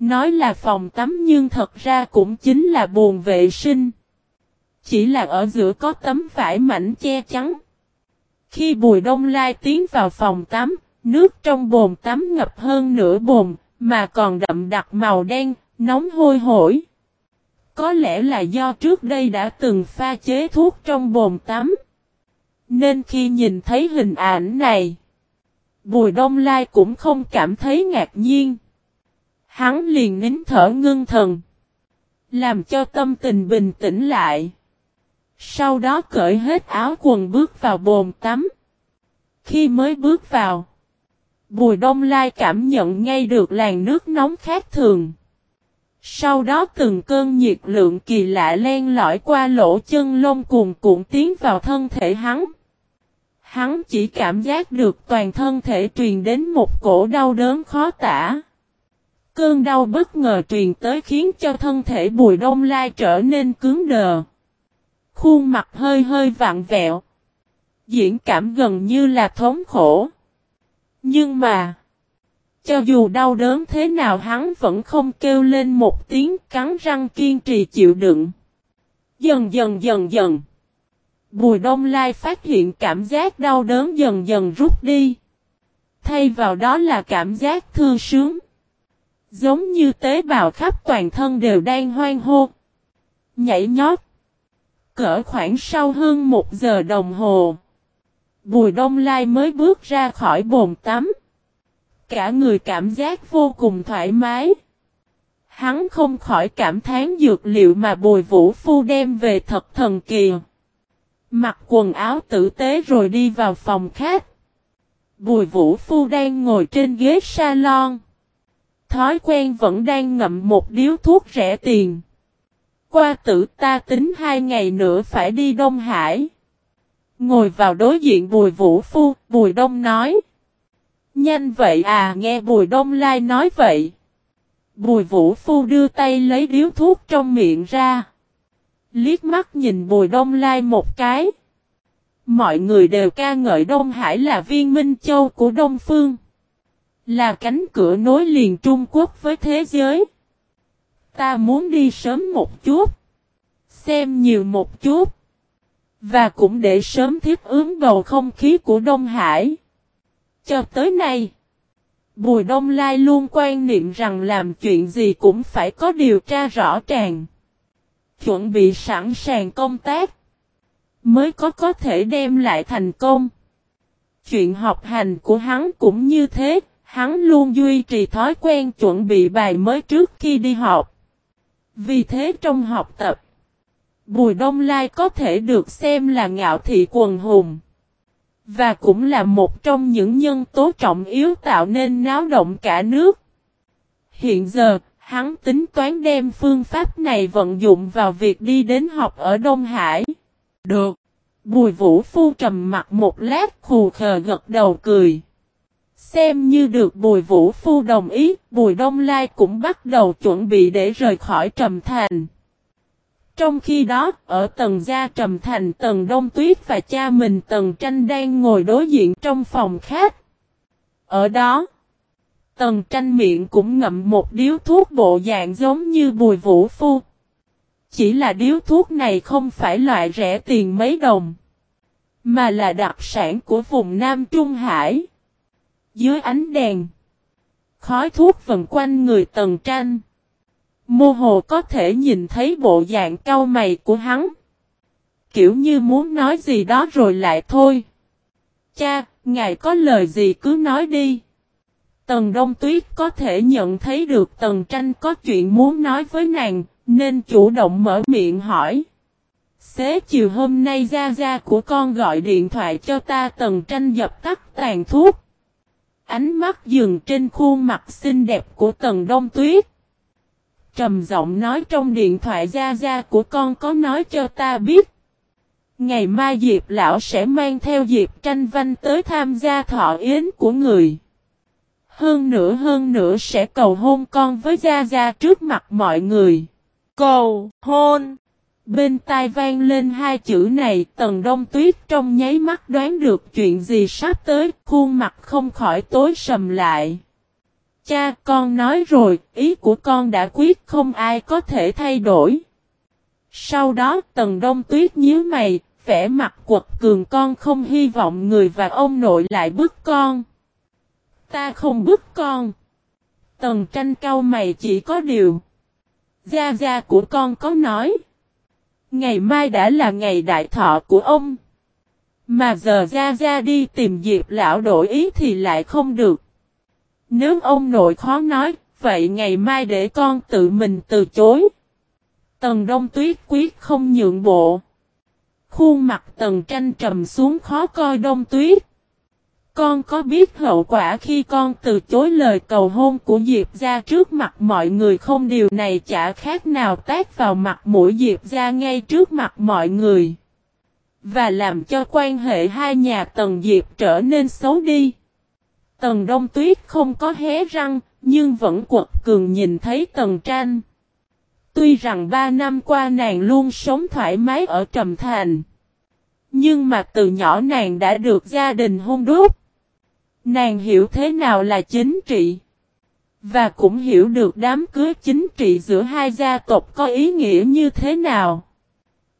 Nói là phòng tắm nhưng thật ra cũng chính là buồn vệ sinh. Chỉ là ở giữa có tấm vải mảnh che chắn. Khi Bùi Đông Lai tiến vào phòng tắm, nước trong bồn tắm ngập hơn nửa bồn, mà còn đậm đặc màu đen, nóng hôi hổi. Có lẽ là do trước đây đã từng pha chế thuốc trong bồn tắm. Nên khi nhìn thấy hình ảnh này, Bùi Đông Lai cũng không cảm thấy ngạc nhiên. Hắn liền nín thở ngưng thần. Làm cho tâm tình bình tĩnh lại. Sau đó cởi hết áo quần bước vào bồn tắm. Khi mới bước vào, Bùi Đông Lai cảm nhận ngay được làn nước nóng khác thường. Sau đó từng cơn nhiệt lượng kỳ lạ len lỏi qua lỗ chân lông cuồn cuộn tiến vào thân thể hắn. Hắn chỉ cảm giác được toàn thân thể truyền đến một cổ đau đớn khó tả. Cơn đau bất ngờ truyền tới khiến cho thân thể bùi đông lai trở nên cứng đờ. Khuôn mặt hơi hơi vặn vẹo. Diễn cảm gần như là thống khổ. Nhưng mà, cho dù đau đớn thế nào hắn vẫn không kêu lên một tiếng cắn răng kiên trì chịu đựng. Dần dần dần dần. Bùi đông lai phát hiện cảm giác đau đớn dần dần rút đi. Thay vào đó là cảm giác thư sướng. Giống như tế bào khắp toàn thân đều đang hoang hô. Nhảy nhót. Cỡ khoảng sau hơn một giờ đồng hồ. Bùi đông lai mới bước ra khỏi bồn tắm. Cả người cảm giác vô cùng thoải mái. Hắn không khỏi cảm thán dược liệu mà bùi vũ phu đem về thật thần kỳ. Mặc quần áo tử tế rồi đi vào phòng khách. Bùi vũ phu đang ngồi trên ghế salon. Thói quen vẫn đang ngậm một điếu thuốc rẻ tiền. Qua tử ta tính hai ngày nữa phải đi Đông Hải. Ngồi vào đối diện Bùi Vũ Phu, Bùi Đông nói. Nhanh vậy à nghe Bùi Đông Lai nói vậy. Bùi Vũ Phu đưa tay lấy điếu thuốc trong miệng ra. Liếc mắt nhìn Bùi Đông Lai một cái. Mọi người đều ca ngợi Đông Hải là viên minh châu của Đông Phương. Là cánh cửa nối liền Trung Quốc với thế giới. Ta muốn đi sớm một chút. Xem nhiều một chút. Và cũng để sớm thiết ứng bầu không khí của Đông Hải. Cho tới nay, Bùi Đông Lai luôn quan niệm rằng làm chuyện gì cũng phải có điều tra rõ ràng. Chuẩn bị sẵn sàng công tác. Mới có có thể đem lại thành công. Chuyện học hành của hắn cũng như thế, hắn luôn duy trì thói quen chuẩn bị bài mới trước khi đi học. Vì thế trong học tập, Bùi Đông Lai có thể được xem là ngạo thị quần hùng. Và cũng là một trong những nhân tố trọng yếu tạo nên náo động cả nước. Hiện giờ, hắn tính toán đem phương pháp này vận dụng vào việc đi đến học ở Đông Hải. Được. Bùi Vũ Phu trầm mặt một lát khù khờ gật đầu cười. Xem như được Bùi Vũ Phu đồng ý, Bùi Đông Lai cũng bắt đầu chuẩn bị để rời khỏi Trầm Thành. Trong khi đó, ở tầng gia Trầm Thành tầng Đông Tuyết và cha mình tầng tranh đang ngồi đối diện trong phòng khác Ở đó, tầng tranh miệng cũng ngậm một điếu thuốc bộ dạng giống như Bùi Vũ Phu. Chỉ là điếu thuốc này không phải loại rẻ tiền mấy đồng, mà là đặc sản của vùng Nam Trung Hải. Dưới ánh đèn, khói thuốc vần quanh người Tần tranh. Mô hồ có thể nhìn thấy bộ dạng cau mày của hắn. Kiểu như muốn nói gì đó rồi lại thôi. Cha, ngài có lời gì cứ nói đi. Tần Đông Tuyết có thể nhận thấy được Tần Tranh có chuyện muốn nói với nàng, nên chủ động mở miệng hỏi. Xế chiều hôm nay Gia Gia của con gọi điện thoại cho ta Tần Tranh dập tắt tàn thuốc. Ánh mắt dừng trên khuôn mặt xinh đẹp của Tần Đông Tuyết. Trầm giọng nói trong điện thoại Gia Gia của con có nói cho ta biết. Ngày mai Diệp Lão sẽ mang theo Diệp Tranh Văn tới tham gia thọ yến của người. Hơn nữa hơn nữa sẽ cầu hôn con với Gia Gia trước mặt mọi người. Cầu hôn. Bên tai vang lên hai chữ này, Tần Đông Tuyết trong nháy mắt đoán được chuyện gì sắp tới, khuôn mặt không khỏi tối sầm lại. Cha con nói rồi, ý của con đã quyết không ai có thể thay đổi. Sau đó Tần Đông Tuyết nhíu mày, vẻ mặt quật cường con không hy vọng người và ông nội lại bức con. Ta không bức con. Tần tranh cao mày chỉ có điều. Gia gia của con có nói. Ngày mai đã là ngày đại thọ của ông. Mà giờ ra ra đi tìm Diệp lão đổi ý thì lại không được. Nếu ông nội khó nói, vậy ngày mai để con tự mình từ chối. Tần Đông Tuyết quyết không nhượng bộ. Khuôn mặt Tần Tranh trầm xuống khó coi Đông Tuyết. Con có biết hậu quả khi con từ chối lời cầu hôn của Diệp gia trước mặt mọi người không điều này chả khác nào tác vào mặt mũi Diệp gia ngay trước mặt mọi người. Và làm cho quan hệ hai nhà Tần Diệp trở nên xấu đi. Tần Đông Tuyết không có hé răng, nhưng vẫn quật cường nhìn thấy Tần Tranh. Tuy rằng ba năm qua nàng luôn sống thoải mái ở Trầm Thành. Nhưng mà từ nhỏ nàng đã được gia đình hôn đúc. Nàng hiểu thế nào là chính trị. Và cũng hiểu được đám cưới chính trị giữa hai gia tộc có ý nghĩa như thế nào.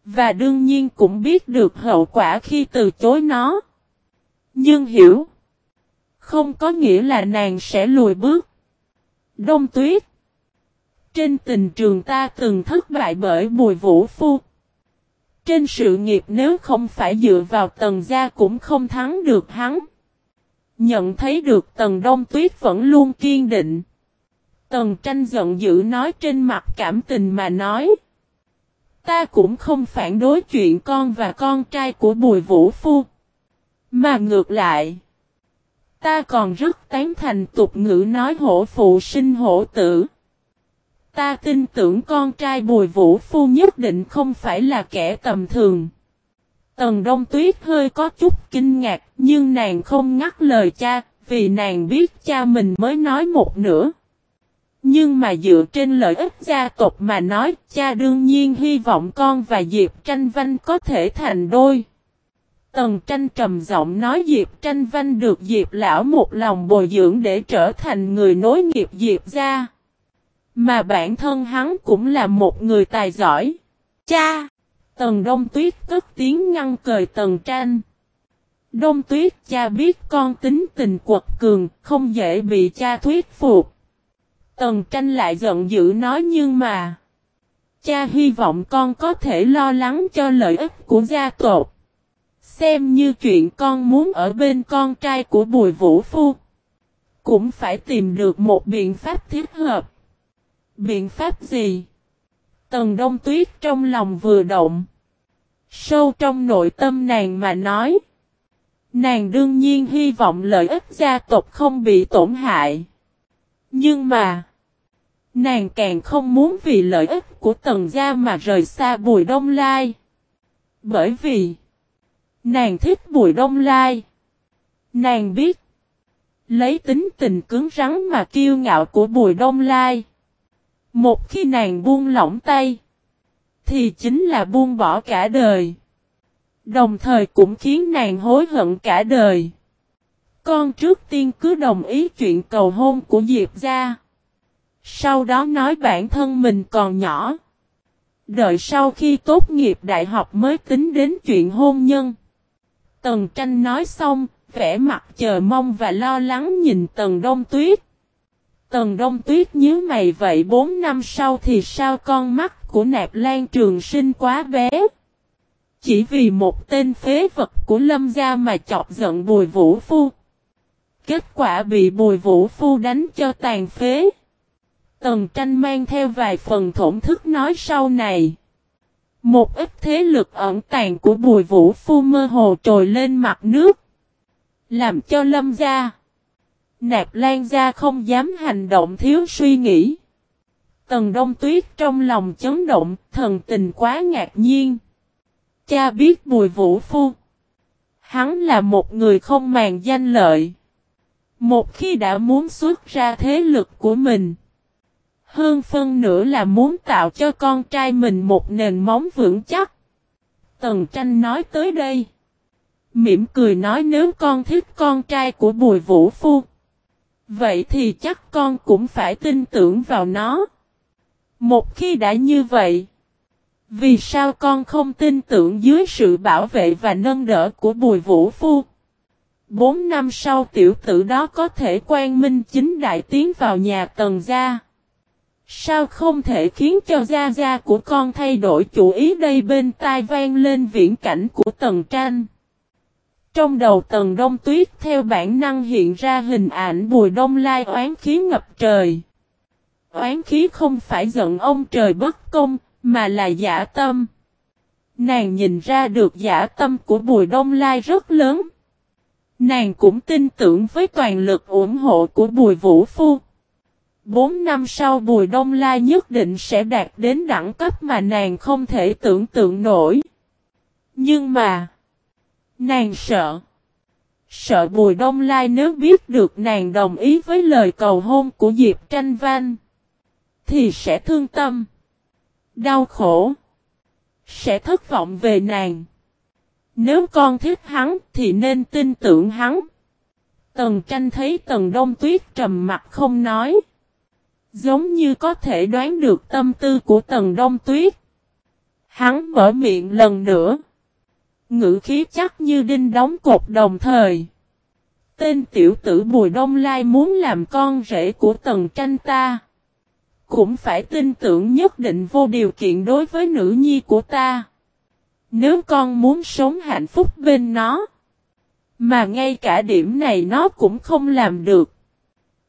Và đương nhiên cũng biết được hậu quả khi từ chối nó. Nhưng hiểu. Không có nghĩa là nàng sẽ lùi bước. Đông tuyết. Trên tình trường ta từng thất bại bởi bùi vũ phu. Trên sự nghiệp nếu không phải dựa vào tầng gia cũng không thắng được hắn. Nhận thấy được tần đông tuyết vẫn luôn kiên định. Tần tranh giận dữ nói trên mặt cảm tình mà nói. Ta cũng không phản đối chuyện con và con trai của Bùi Vũ Phu. Mà ngược lại. Ta còn rất tán thành tục ngữ nói hổ phụ sinh hổ tử. Ta tin tưởng con trai Bùi Vũ Phu nhất định không phải là kẻ tầm thường. Tần Đông Tuyết hơi có chút kinh ngạc, nhưng nàng không ngắt lời cha, vì nàng biết cha mình mới nói một nửa. Nhưng mà dựa trên lợi ích gia tộc mà nói, cha đương nhiên hy vọng con và Diệp Tranh Văn có thể thành đôi. Tần tranh trầm giọng nói Diệp Tranh Văn được Diệp Lão một lòng bồi dưỡng để trở thành người nối nghiệp Diệp gia. Mà bản thân hắn cũng là một người tài giỏi. Cha! Tần Đông Tuyết cất tiếng ngăn cười Tần Tranh. Đông Tuyết cha biết con tính tình quật cường, không dễ bị cha thuyết phục. Tần Tranh lại giận dữ nói nhưng mà. Cha hy vọng con có thể lo lắng cho lợi ích của gia tộc. Xem như chuyện con muốn ở bên con trai của Bùi Vũ Phu. Cũng phải tìm được một biện pháp thiết hợp. Biện pháp gì? Tần Đông Tuyết trong lòng vừa động. Sâu trong nội tâm nàng mà nói. Nàng đương nhiên hy vọng lợi ích gia tộc không bị tổn hại. Nhưng mà. Nàng càng không muốn vì lợi ích của tần gia mà rời xa bùi đông lai. Bởi vì. Nàng thích bùi đông lai. Nàng biết. Lấy tính tình cứng rắn mà kiêu ngạo của bùi đông lai. Một khi nàng buông lỏng tay. Thì chính là buông bỏ cả đời. Đồng thời cũng khiến nàng hối hận cả đời. Con trước tiên cứ đồng ý chuyện cầu hôn của Diệp gia. Sau đó nói bản thân mình còn nhỏ. Đợi sau khi tốt nghiệp đại học mới tính đến chuyện hôn nhân. Tần tranh nói xong, vẻ mặt chờ mong và lo lắng nhìn tần đông tuyết. Tần đông tuyết nhớ mày vậy 4 năm sau thì sao con mắt của nạp lan trường sinh quá bé. Chỉ vì một tên phế vật của lâm gia mà chọc giận bùi vũ phu. Kết quả bị bùi vũ phu đánh cho tàn phế. Tần tranh mang theo vài phần thổn thức nói sau này. Một ít thế lực ẩn tàng của bùi vũ phu mơ hồ trồi lên mặt nước. Làm cho lâm gia. Nạp lan gia không dám hành động thiếu suy nghĩ. Tần đông tuyết trong lòng chấn động, thần tình quá ngạc nhiên. Cha biết bùi vũ phu. Hắn là một người không màng danh lợi. Một khi đã muốn xuất ra thế lực của mình. Hơn phân nữa là muốn tạo cho con trai mình một nền móng vững chắc. Tần tranh nói tới đây. Mỉm cười nói nếu con thích con trai của bùi vũ phu. Vậy thì chắc con cũng phải tin tưởng vào nó. Một khi đã như vậy, vì sao con không tin tưởng dưới sự bảo vệ và nâng đỡ của Bùi Vũ Phu? Bốn năm sau tiểu tử đó có thể quan minh chính đại tiến vào nhà tần gia. Sao không thể khiến cho gia gia của con thay đổi chủ ý đây bên tai vang lên viễn cảnh của tần tranh. Trong đầu tần đông tuyết theo bản năng hiện ra hình ảnh bùi đông lai oán khí ngập trời. Oán khí không phải giận ông trời bất công, mà là giả tâm. Nàng nhìn ra được giả tâm của bùi đông lai rất lớn. Nàng cũng tin tưởng với toàn lực ủng hộ của bùi vũ phu. Bốn năm sau Bùi Đông Lai nhất định sẽ đạt đến đẳng cấp mà nàng không thể tưởng tượng nổi. Nhưng mà, nàng sợ. Sợ Bùi Đông Lai nếu biết được nàng đồng ý với lời cầu hôn của Diệp Tranh Văn, thì sẽ thương tâm, đau khổ, sẽ thất vọng về nàng. Nếu con thích hắn thì nên tin tưởng hắn. Tần tranh thấy tần đông tuyết trầm mặt không nói. Giống như có thể đoán được tâm tư của tần đông tuyết. Hắn mở miệng lần nữa. Ngữ khí chắc như đinh đóng cột đồng thời. Tên tiểu tử Bùi Đông Lai muốn làm con rể của tần tranh ta. Cũng phải tin tưởng nhất định vô điều kiện đối với nữ nhi của ta. Nếu con muốn sống hạnh phúc bên nó. Mà ngay cả điểm này nó cũng không làm được.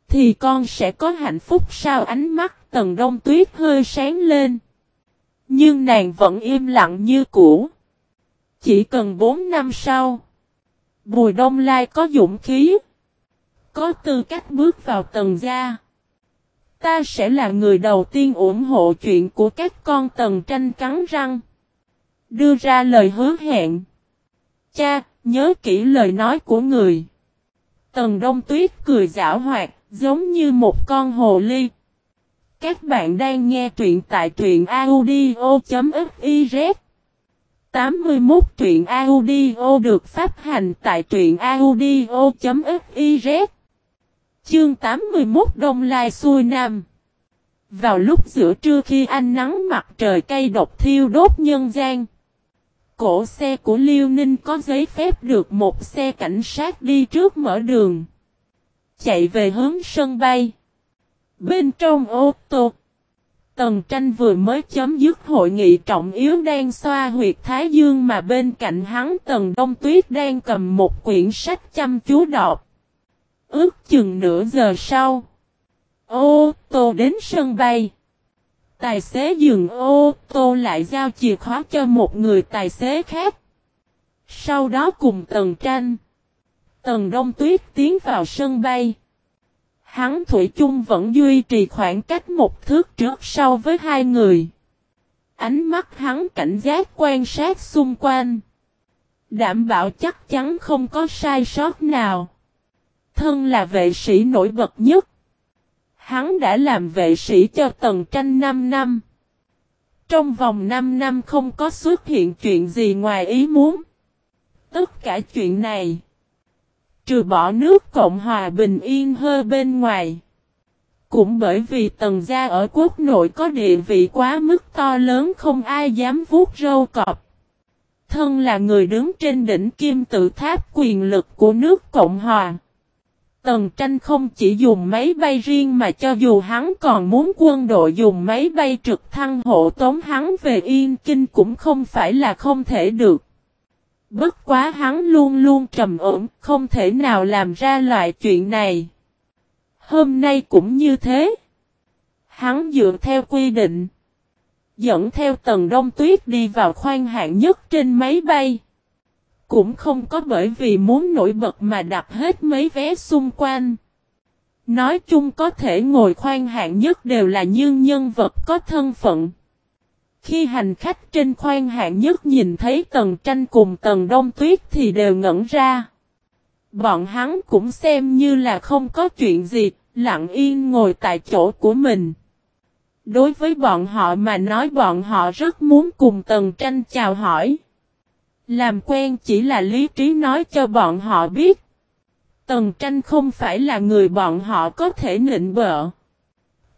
Thì con sẽ có hạnh phúc sao ánh mắt tầng đông tuyết hơi sáng lên. Nhưng nàng vẫn im lặng như cũ. Chỉ cần 4 năm sau. Bùi Đông Lai có dũng khí. Có tư cách bước vào tầng gia. Ta sẽ là người đầu tiên ủng hộ chuyện của các con tầng tranh cắn răng. Đưa ra lời hứa hẹn. Cha, nhớ kỹ lời nói của người. Tần Đông Tuyết cười giả hoạt, giống như một con hồ ly. Các bạn đang nghe truyện tại truyện audio.fif 81 truyện audio được phát hành tại truyện audio.fiz Chương 81 Đông Lai xuôi Nam. Vào lúc giữa trưa khi ánh nắng mặt trời cây độc thiêu đốt nhân gian, Cổ xe của Liêu Ninh có giấy phép được một xe cảnh sát đi trước mở đường, Chạy về hướng sân bay. Bên trong ô tô Tần tranh vừa mới chấm dứt hội nghị trọng yếu đang xoa huyệt Thái Dương mà bên cạnh hắn Tần Đông Tuyết đang cầm một quyển sách chăm chú đọc. Ước chừng nửa giờ sau. Ô tô đến sân bay. Tài xế dừng ô tô lại giao chìa khóa cho một người tài xế khác. Sau đó cùng Tần tranh. Tần Đông Tuyết tiến vào sân bay. Hắn Thủy chung vẫn duy trì khoảng cách một thước trước sau với hai người. Ánh mắt hắn cảnh giác quan sát xung quanh. Đảm bảo chắc chắn không có sai sót nào. Thân là vệ sĩ nổi bật nhất. Hắn đã làm vệ sĩ cho tần tranh 5 năm. Trong vòng 5 năm không có xuất hiện chuyện gì ngoài ý muốn. Tất cả chuyện này Trừ bỏ nước Cộng hòa bình yên hơ bên ngoài. Cũng bởi vì tần gia ở quốc nội có địa vị quá mức to lớn không ai dám vuốt râu cọp. Thân là người đứng trên đỉnh kim tự tháp quyền lực của nước Cộng hòa. Tần tranh không chỉ dùng máy bay riêng mà cho dù hắn còn muốn quân đội dùng máy bay trực thăng hộ tống hắn về Yên Kinh cũng không phải là không thể được. Bất quá hắn luôn luôn trầm ổn, không thể nào làm ra loại chuyện này. Hôm nay cũng như thế. Hắn dựa theo quy định. Dẫn theo tầng đông tuyết đi vào khoang hạng nhất trên máy bay. Cũng không có bởi vì muốn nổi bật mà đặt hết mấy vé xung quanh. Nói chung có thể ngồi khoan hạng nhất đều là những nhân vật có thân phận. Khi hành khách trên khoang hạng nhất nhìn thấy tầng tranh cùng tầng đông tuyết thì đều ngẩn ra. Bọn hắn cũng xem như là không có chuyện gì, lặng yên ngồi tại chỗ của mình. Đối với bọn họ mà nói bọn họ rất muốn cùng tầng tranh chào hỏi. Làm quen chỉ là lý trí nói cho bọn họ biết. Tần tranh không phải là người bọn họ có thể nịnh bợ.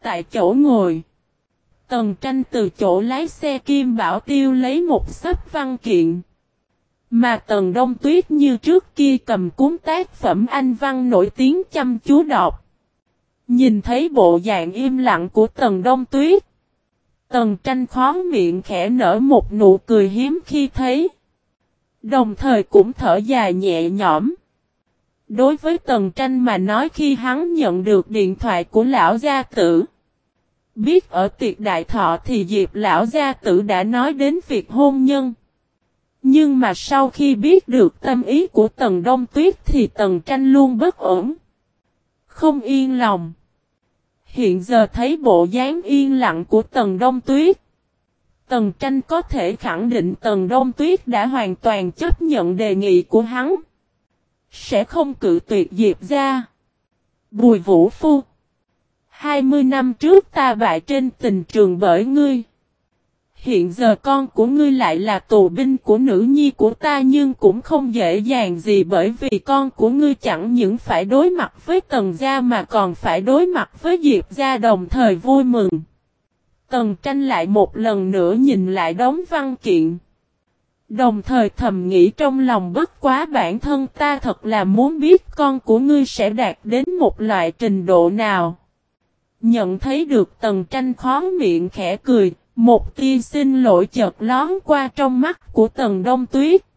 Tại chỗ ngồi. Tần tranh từ chỗ lái xe Kim Bảo Tiêu lấy một sấp văn kiện. Mà Tần Đông Tuyết như trước kia cầm cuốn tác phẩm anh văn nổi tiếng chăm chú đọc. Nhìn thấy bộ dạng im lặng của Tần Đông Tuyết. Tần tranh khó miệng khẽ nở một nụ cười hiếm khi thấy. Đồng thời cũng thở dài nhẹ nhõm. Đối với Tần tranh mà nói khi hắn nhận được điện thoại của lão gia tử. Biết ở tiệc đại thọ thì Diệp lão gia tử đã nói đến việc hôn nhân. Nhưng mà sau khi biết được tâm ý của Tần Đông Tuyết thì Tần Tranh luôn bất ổn. Không yên lòng. Hiện giờ thấy bộ dáng yên lặng của Tần Đông Tuyết. Tần Tranh có thể khẳng định Tần Đông Tuyết đã hoàn toàn chấp nhận đề nghị của hắn. Sẽ không cự tuyệt Diệp ra. Bùi Vũ Phu 20 năm trước ta bại trên tình trường bởi ngươi. Hiện giờ con của ngươi lại là tù binh của nữ nhi của ta nhưng cũng không dễ dàng gì bởi vì con của ngươi chẳng những phải đối mặt với tần gia mà còn phải đối mặt với diệp gia đồng thời vui mừng. Tần tranh lại một lần nữa nhìn lại đống văn kiện. Đồng thời thầm nghĩ trong lòng bất quá bản thân ta thật là muốn biết con của ngươi sẽ đạt đến một loại trình độ nào. Nhận thấy được tần tranh khó miệng khẽ cười, một tia xin lỗi chợt lón qua trong mắt của tần đông tuyết.